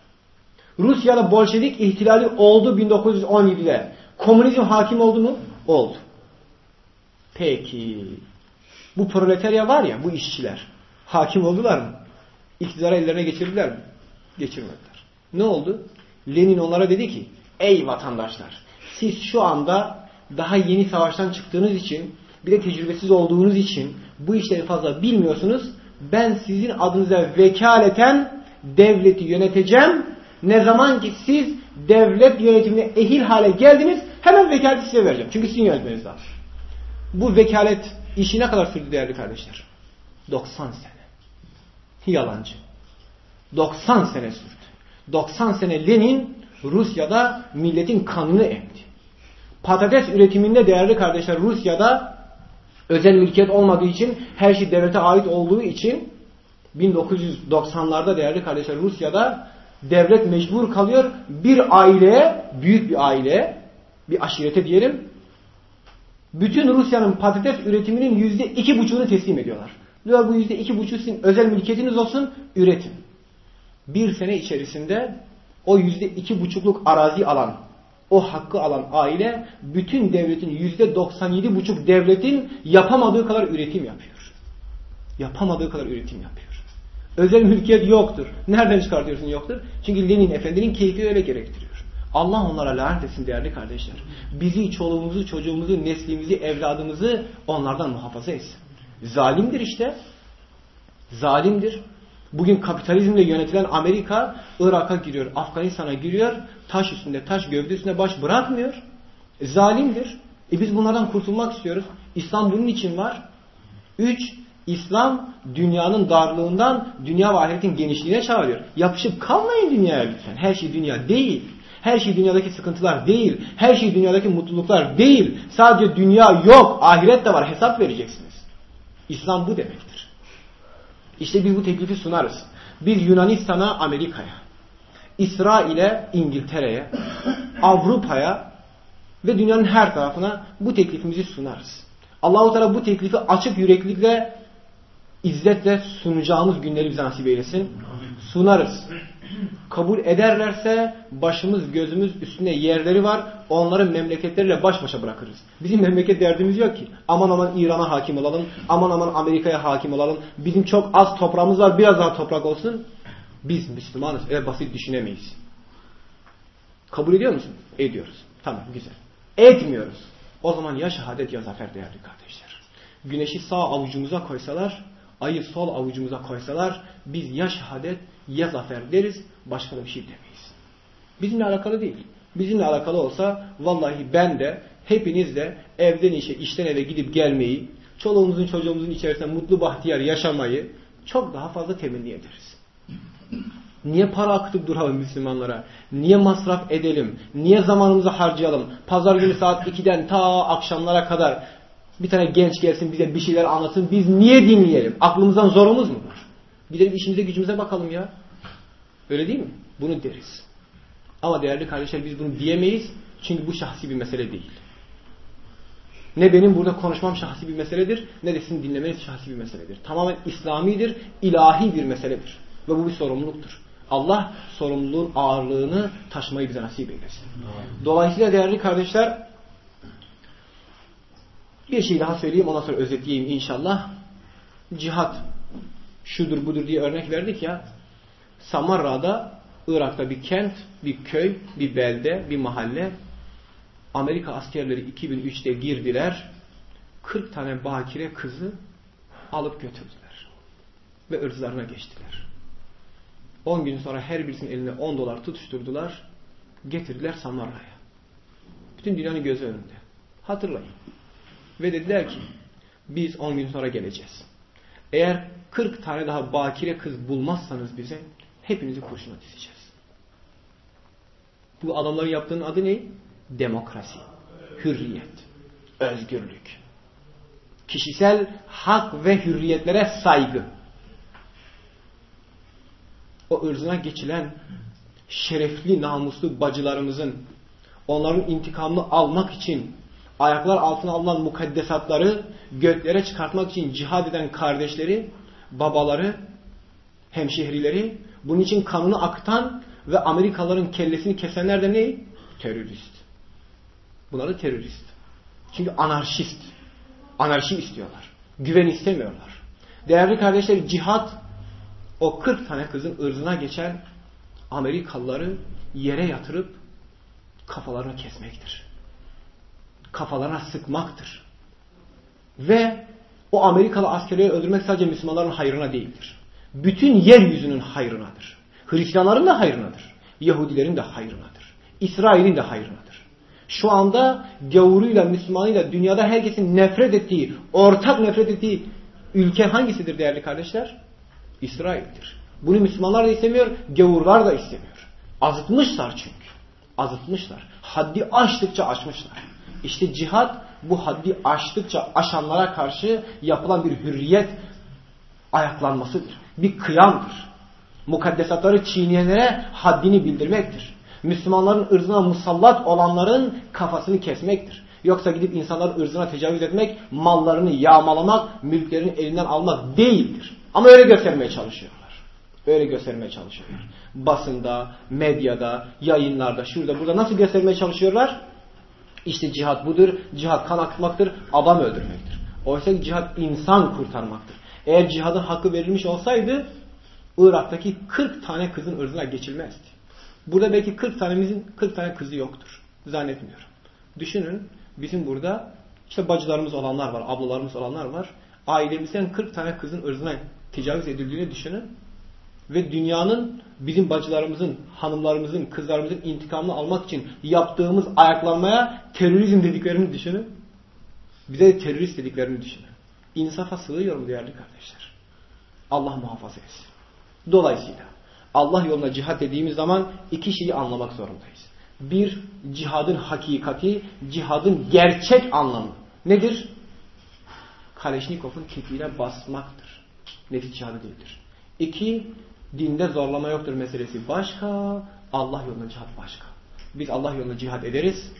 Rusya'da Bolşevik ihtilali oldu 1917'de. Komünizm hakim oldu mu? Oldu. Peki. Bu proletarya var ya, bu işçiler. Hakim oldular mı? İktidarı ellerine geçirdiler mi? Geçirmediler. Ne oldu? Lenin onlara dedi ki, ey vatandaşlar, siz şu anda daha yeni savaştan çıktığınız için, bir de tecrübesiz olduğunuz için bu işleri fazla bilmiyorsunuz. Ben sizin adınıza vekaleten devleti yöneteceğim. Ne zaman ki siz devlet yönetimine ehil hale geldiniz, hemen vekaleti size vereceğim. Çünkü sizin yönetmeniz lazım. Bu vekalet işi ne kadar sürdü değerli kardeşler? 90 sene. Yalancı. 90 sene sürdü. 90 sene Lenin Rusya'da milletin kanını emdi. Patates üretiminde değerli kardeşler Rusya'da özel mülkiyet olmadığı için her şey devlete ait olduğu için 1990'larda değerli kardeşler Rusya'da devlet mecbur kalıyor bir aileye, büyük bir aileye, bir aşirete diyelim, bütün Rusya'nın patates üretiminin yüzde iki buçuğunu teslim ediyorlar. Diyor bu yüzde iki buçuğu sizin özel mülkiyetiniz olsun, üretin. Bir sene içerisinde o yüzde iki buçukluk arazi alan, o hakkı alan aile bütün devletin yüzde doksan yedi buçuk devletin yapamadığı kadar üretim yapıyor. Yapamadığı kadar üretim yapıyor. Özel mülkiyet yoktur. Nereden çıkartıyorsun yoktur? Çünkü Lenin Efendi'nin keyfi öyle gerektiriyor. Allah onlara lanet etsin değerli kardeşler. Bizi, çoluğumuzu, çocuğumuzu, neslimizi, evladımızı onlardan muhafaza etsin. Zalimdir işte. Zalimdir. Bugün kapitalizmle yönetilen Amerika Irak'a giriyor, Afganistan'a giriyor, taş üstünde, taş gövde üstünde baş bırakmıyor. E, zalimdir. E biz bunlardan kurtulmak istiyoruz. İslam bunun için var. Üç, İslam dünyanın darlığından dünya ve ahiretin genişliğine çağırıyor. Yapışıp kalmayın dünyaya lütfen. Her şey dünya değil. Her şey dünyadaki sıkıntılar değil. Her şey dünyadaki mutluluklar değil. Sadece dünya yok. Ahiret de var. Hesap vereceksiniz. İslam bu demektir. İşte biz bu teklifi sunarız. Biz Yunanistan'a, Amerika'ya, İsrail'e, İngiltere'ye, Avrupa'ya ve dünyanın her tarafına bu teklifimizi sunarız. Allahu Teala bu teklifi açık yüreklilikle izzetle sunacağımız günleri bize nasip eylesin. Sunarız. Kabul ederlerse başımız gözümüz üstünde yerleri var. Onların memleketleriyle baş başa bırakırız. Bizim memleket derdimiz yok ki. Aman aman İran'a hakim olalım. Aman aman Amerika'ya hakim olalım. Bizim çok az toprağımız var. Biraz daha toprak olsun. Biz Müslümanız. Öyle basit düşünemeyiz. Kabul ediyor musun? Ediyoruz. Tamam güzel. Etmiyoruz. O zaman ya şehadet ya zafer değerli kardeşler. Güneşi sağ avucumuza koysalar ayı sol avucumuza koysalar biz ya şehadet ya zafer deriz başka da bir şey demeyiz. Bizimle alakalı değil. Bizimle alakalı olsa vallahi ben de hepiniz de evden işe, işten eve gidip gelmeyi, çoluğumuzun çocuğumuzun içerisinde mutlu bahtiyar yaşamayı çok daha fazla temenni ederiz. Niye para akıtıp duralım Müslümanlara? Niye masraf edelim? Niye zamanımızı harcayalım? Pazar günü saat 2'den ta akşamlara kadar bir tane genç gelsin bize bir şeyler anlatsın. Biz niye dinleyelim? Aklımızdan zorumuz mu var? Gidelim işimize gücümüze bakalım ya. Öyle değil mi? Bunu deriz. Ama değerli kardeşler biz bunu diyemeyiz. Çünkü bu şahsi bir mesele değil. Ne benim burada konuşmam şahsi bir meseledir, ne de sizin dinlemeniz şahsi bir meseledir. Tamamen İslamidir, ilahi bir meseledir. Ve bu bir sorumluluktur. Allah sorumluluğun ağırlığını taşımayı bize nasip eylesin. Dolayısıyla değerli kardeşler bir şey daha söyleyeyim ondan sonra özetleyeyim inşallah. Cihat şudur budur diye örnek verdik ya. Samarra'da Irak'ta bir kent, bir köy, bir belde, bir mahalle Amerika askerleri 2003'te girdiler. 40 tane bakire kızı alıp götürdüler. Ve ırzlarına geçtiler. 10 gün sonra her birisinin eline 10 dolar tutuşturdular. Getirdiler Samarra'ya. Bütün dünyanın gözü önünde. Hatırlayın. Ve dediler ki biz 10 gün sonra geleceğiz. Eğer 40 tane daha bakire kız bulmazsanız bize hepinizi kurşuna dizeceğiz. Bu adamların yaptığının adı ne? Demokrasi, hürriyet, özgürlük, kişisel hak ve hürriyetlere saygı. O ırzına geçilen şerefli, namuslu bacılarımızın onların intikamını almak için ayaklar altına alınan mukaddesatları göklere çıkartmak için cihad eden kardeşleri, babaları, hemşehrileri, bunun için kanını akıtan ve Amerikalıların kellesini kesenler de ne? Terörist. Bunları terörist. Çünkü anarşist. Anarşi istiyorlar. Güven istemiyorlar. Değerli kardeşler cihat o 40 tane kızın ırzına geçen Amerikalıları yere yatırıp kafalarını kesmektir. Kafalarına sıkmaktır. Ve o Amerikalı askerleri öldürmek sadece Müslümanların hayrına değildir. Bütün yeryüzünün hayrınadır. Hristiyanların da hayrınadır. Yahudilerin de hayrınadır. İsrail'in de hayrınadır. Şu anda gavuruyla, Müslümanıyla dünyada herkesin nefret ettiği, ortak nefret ettiği ülke hangisidir değerli kardeşler? İsrail'dir. Bunu Müslümanlar da istemiyor, gavurlar da istemiyor. Azıtmışlar çünkü. Azıtmışlar. Haddi aştıkça aşmışlar. İşte cihat bu haddi aştıkça aşanlara karşı yapılan bir hürriyet ayaklanmasıdır. Bir kıyamdır. Mukaddesatları çiğneyenlere haddini bildirmektir. Müslümanların ırzına musallat olanların kafasını kesmektir. Yoksa gidip insanların ırzına tecavüz etmek, mallarını yağmalamak, mülklerini elinden almak değildir. Ama öyle göstermeye çalışıyorlar. Öyle göstermeye çalışıyorlar. Basında, medyada, yayınlarda, şurada, burada nasıl göstermeye çalışıyorlar? İşte cihat budur. Cihat kan akıtmaktır, adam öldürmektir. Oysa cihat insan kurtarmaktır. Eğer cihadın hakkı verilmiş olsaydı Irak'taki 40 tane kızın ırzına geçilmezdi. Burada belki 40 tanemizin 40 tane kızı yoktur. Zannetmiyorum. Düşünün bizim burada işte bacılarımız olanlar var, ablalarımız olanlar var. Ailemizden 40 tane kızın ırzına tecavüz edildiğini düşünün. Ve dünyanın bizim bacılarımızın, hanımlarımızın, kızlarımızın intikamını almak için yaptığımız ayaklanmaya terörizm dediklerini düşünün. Bize de terörist dediklerini düşünün. İnsafa sığıyor mu değerli kardeşler? Allah muhafaza etsin. Dolayısıyla Allah yoluna cihat dediğimiz zaman iki şeyi anlamak zorundayız. Bir, cihadın hakikati, cihadın gerçek anlamı. Nedir? Kaleşnikov'un ketiğine basmaktır. Nefis cihadı değildir. İki, dinde zorlama yoktur meselesi başka, Allah yoluna cihat başka. Biz Allah yoluna cihat ederiz,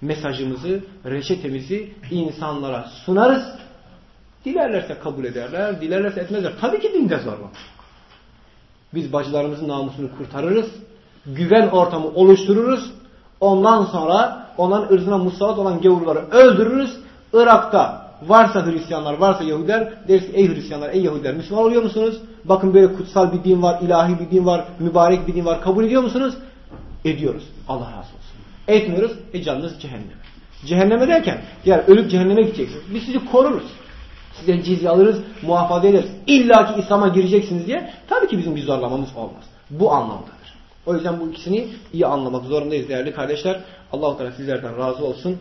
mesajımızı, reçetemizi insanlara sunarız. Dilerlerse kabul ederler, dilerlerse etmezler. Tabii ki dinde zorlama. Biz bacılarımızın namusunu kurtarırız. Güven ortamı oluştururuz. Ondan sonra onların ırzına musallat olan gavurları öldürürüz. Irak'ta varsa Hristiyanlar, varsa Yahudiler deriz ey Hristiyanlar, ey Yahudiler Müslüman oluyor musunuz? Bakın böyle kutsal bir din var, ilahi bir din var, mübarek bir din var. Kabul ediyor musunuz? Ediyoruz. Allah razı olsun. Etmiyoruz. E canınız cehenneme. Cehenneme derken diğer ölüp cehenneme gideceksiniz. Biz sizi koruruz. Size cizye alırız, muhafaza ederiz. İlla ki İslam'a gireceksiniz diye tabii ki bizim bir zorlamamız olmaz. Bu anlamdadır. O yüzden bu ikisini iyi anlamak zorundayız değerli kardeşler. Allah-u Teala sizlerden razı olsun.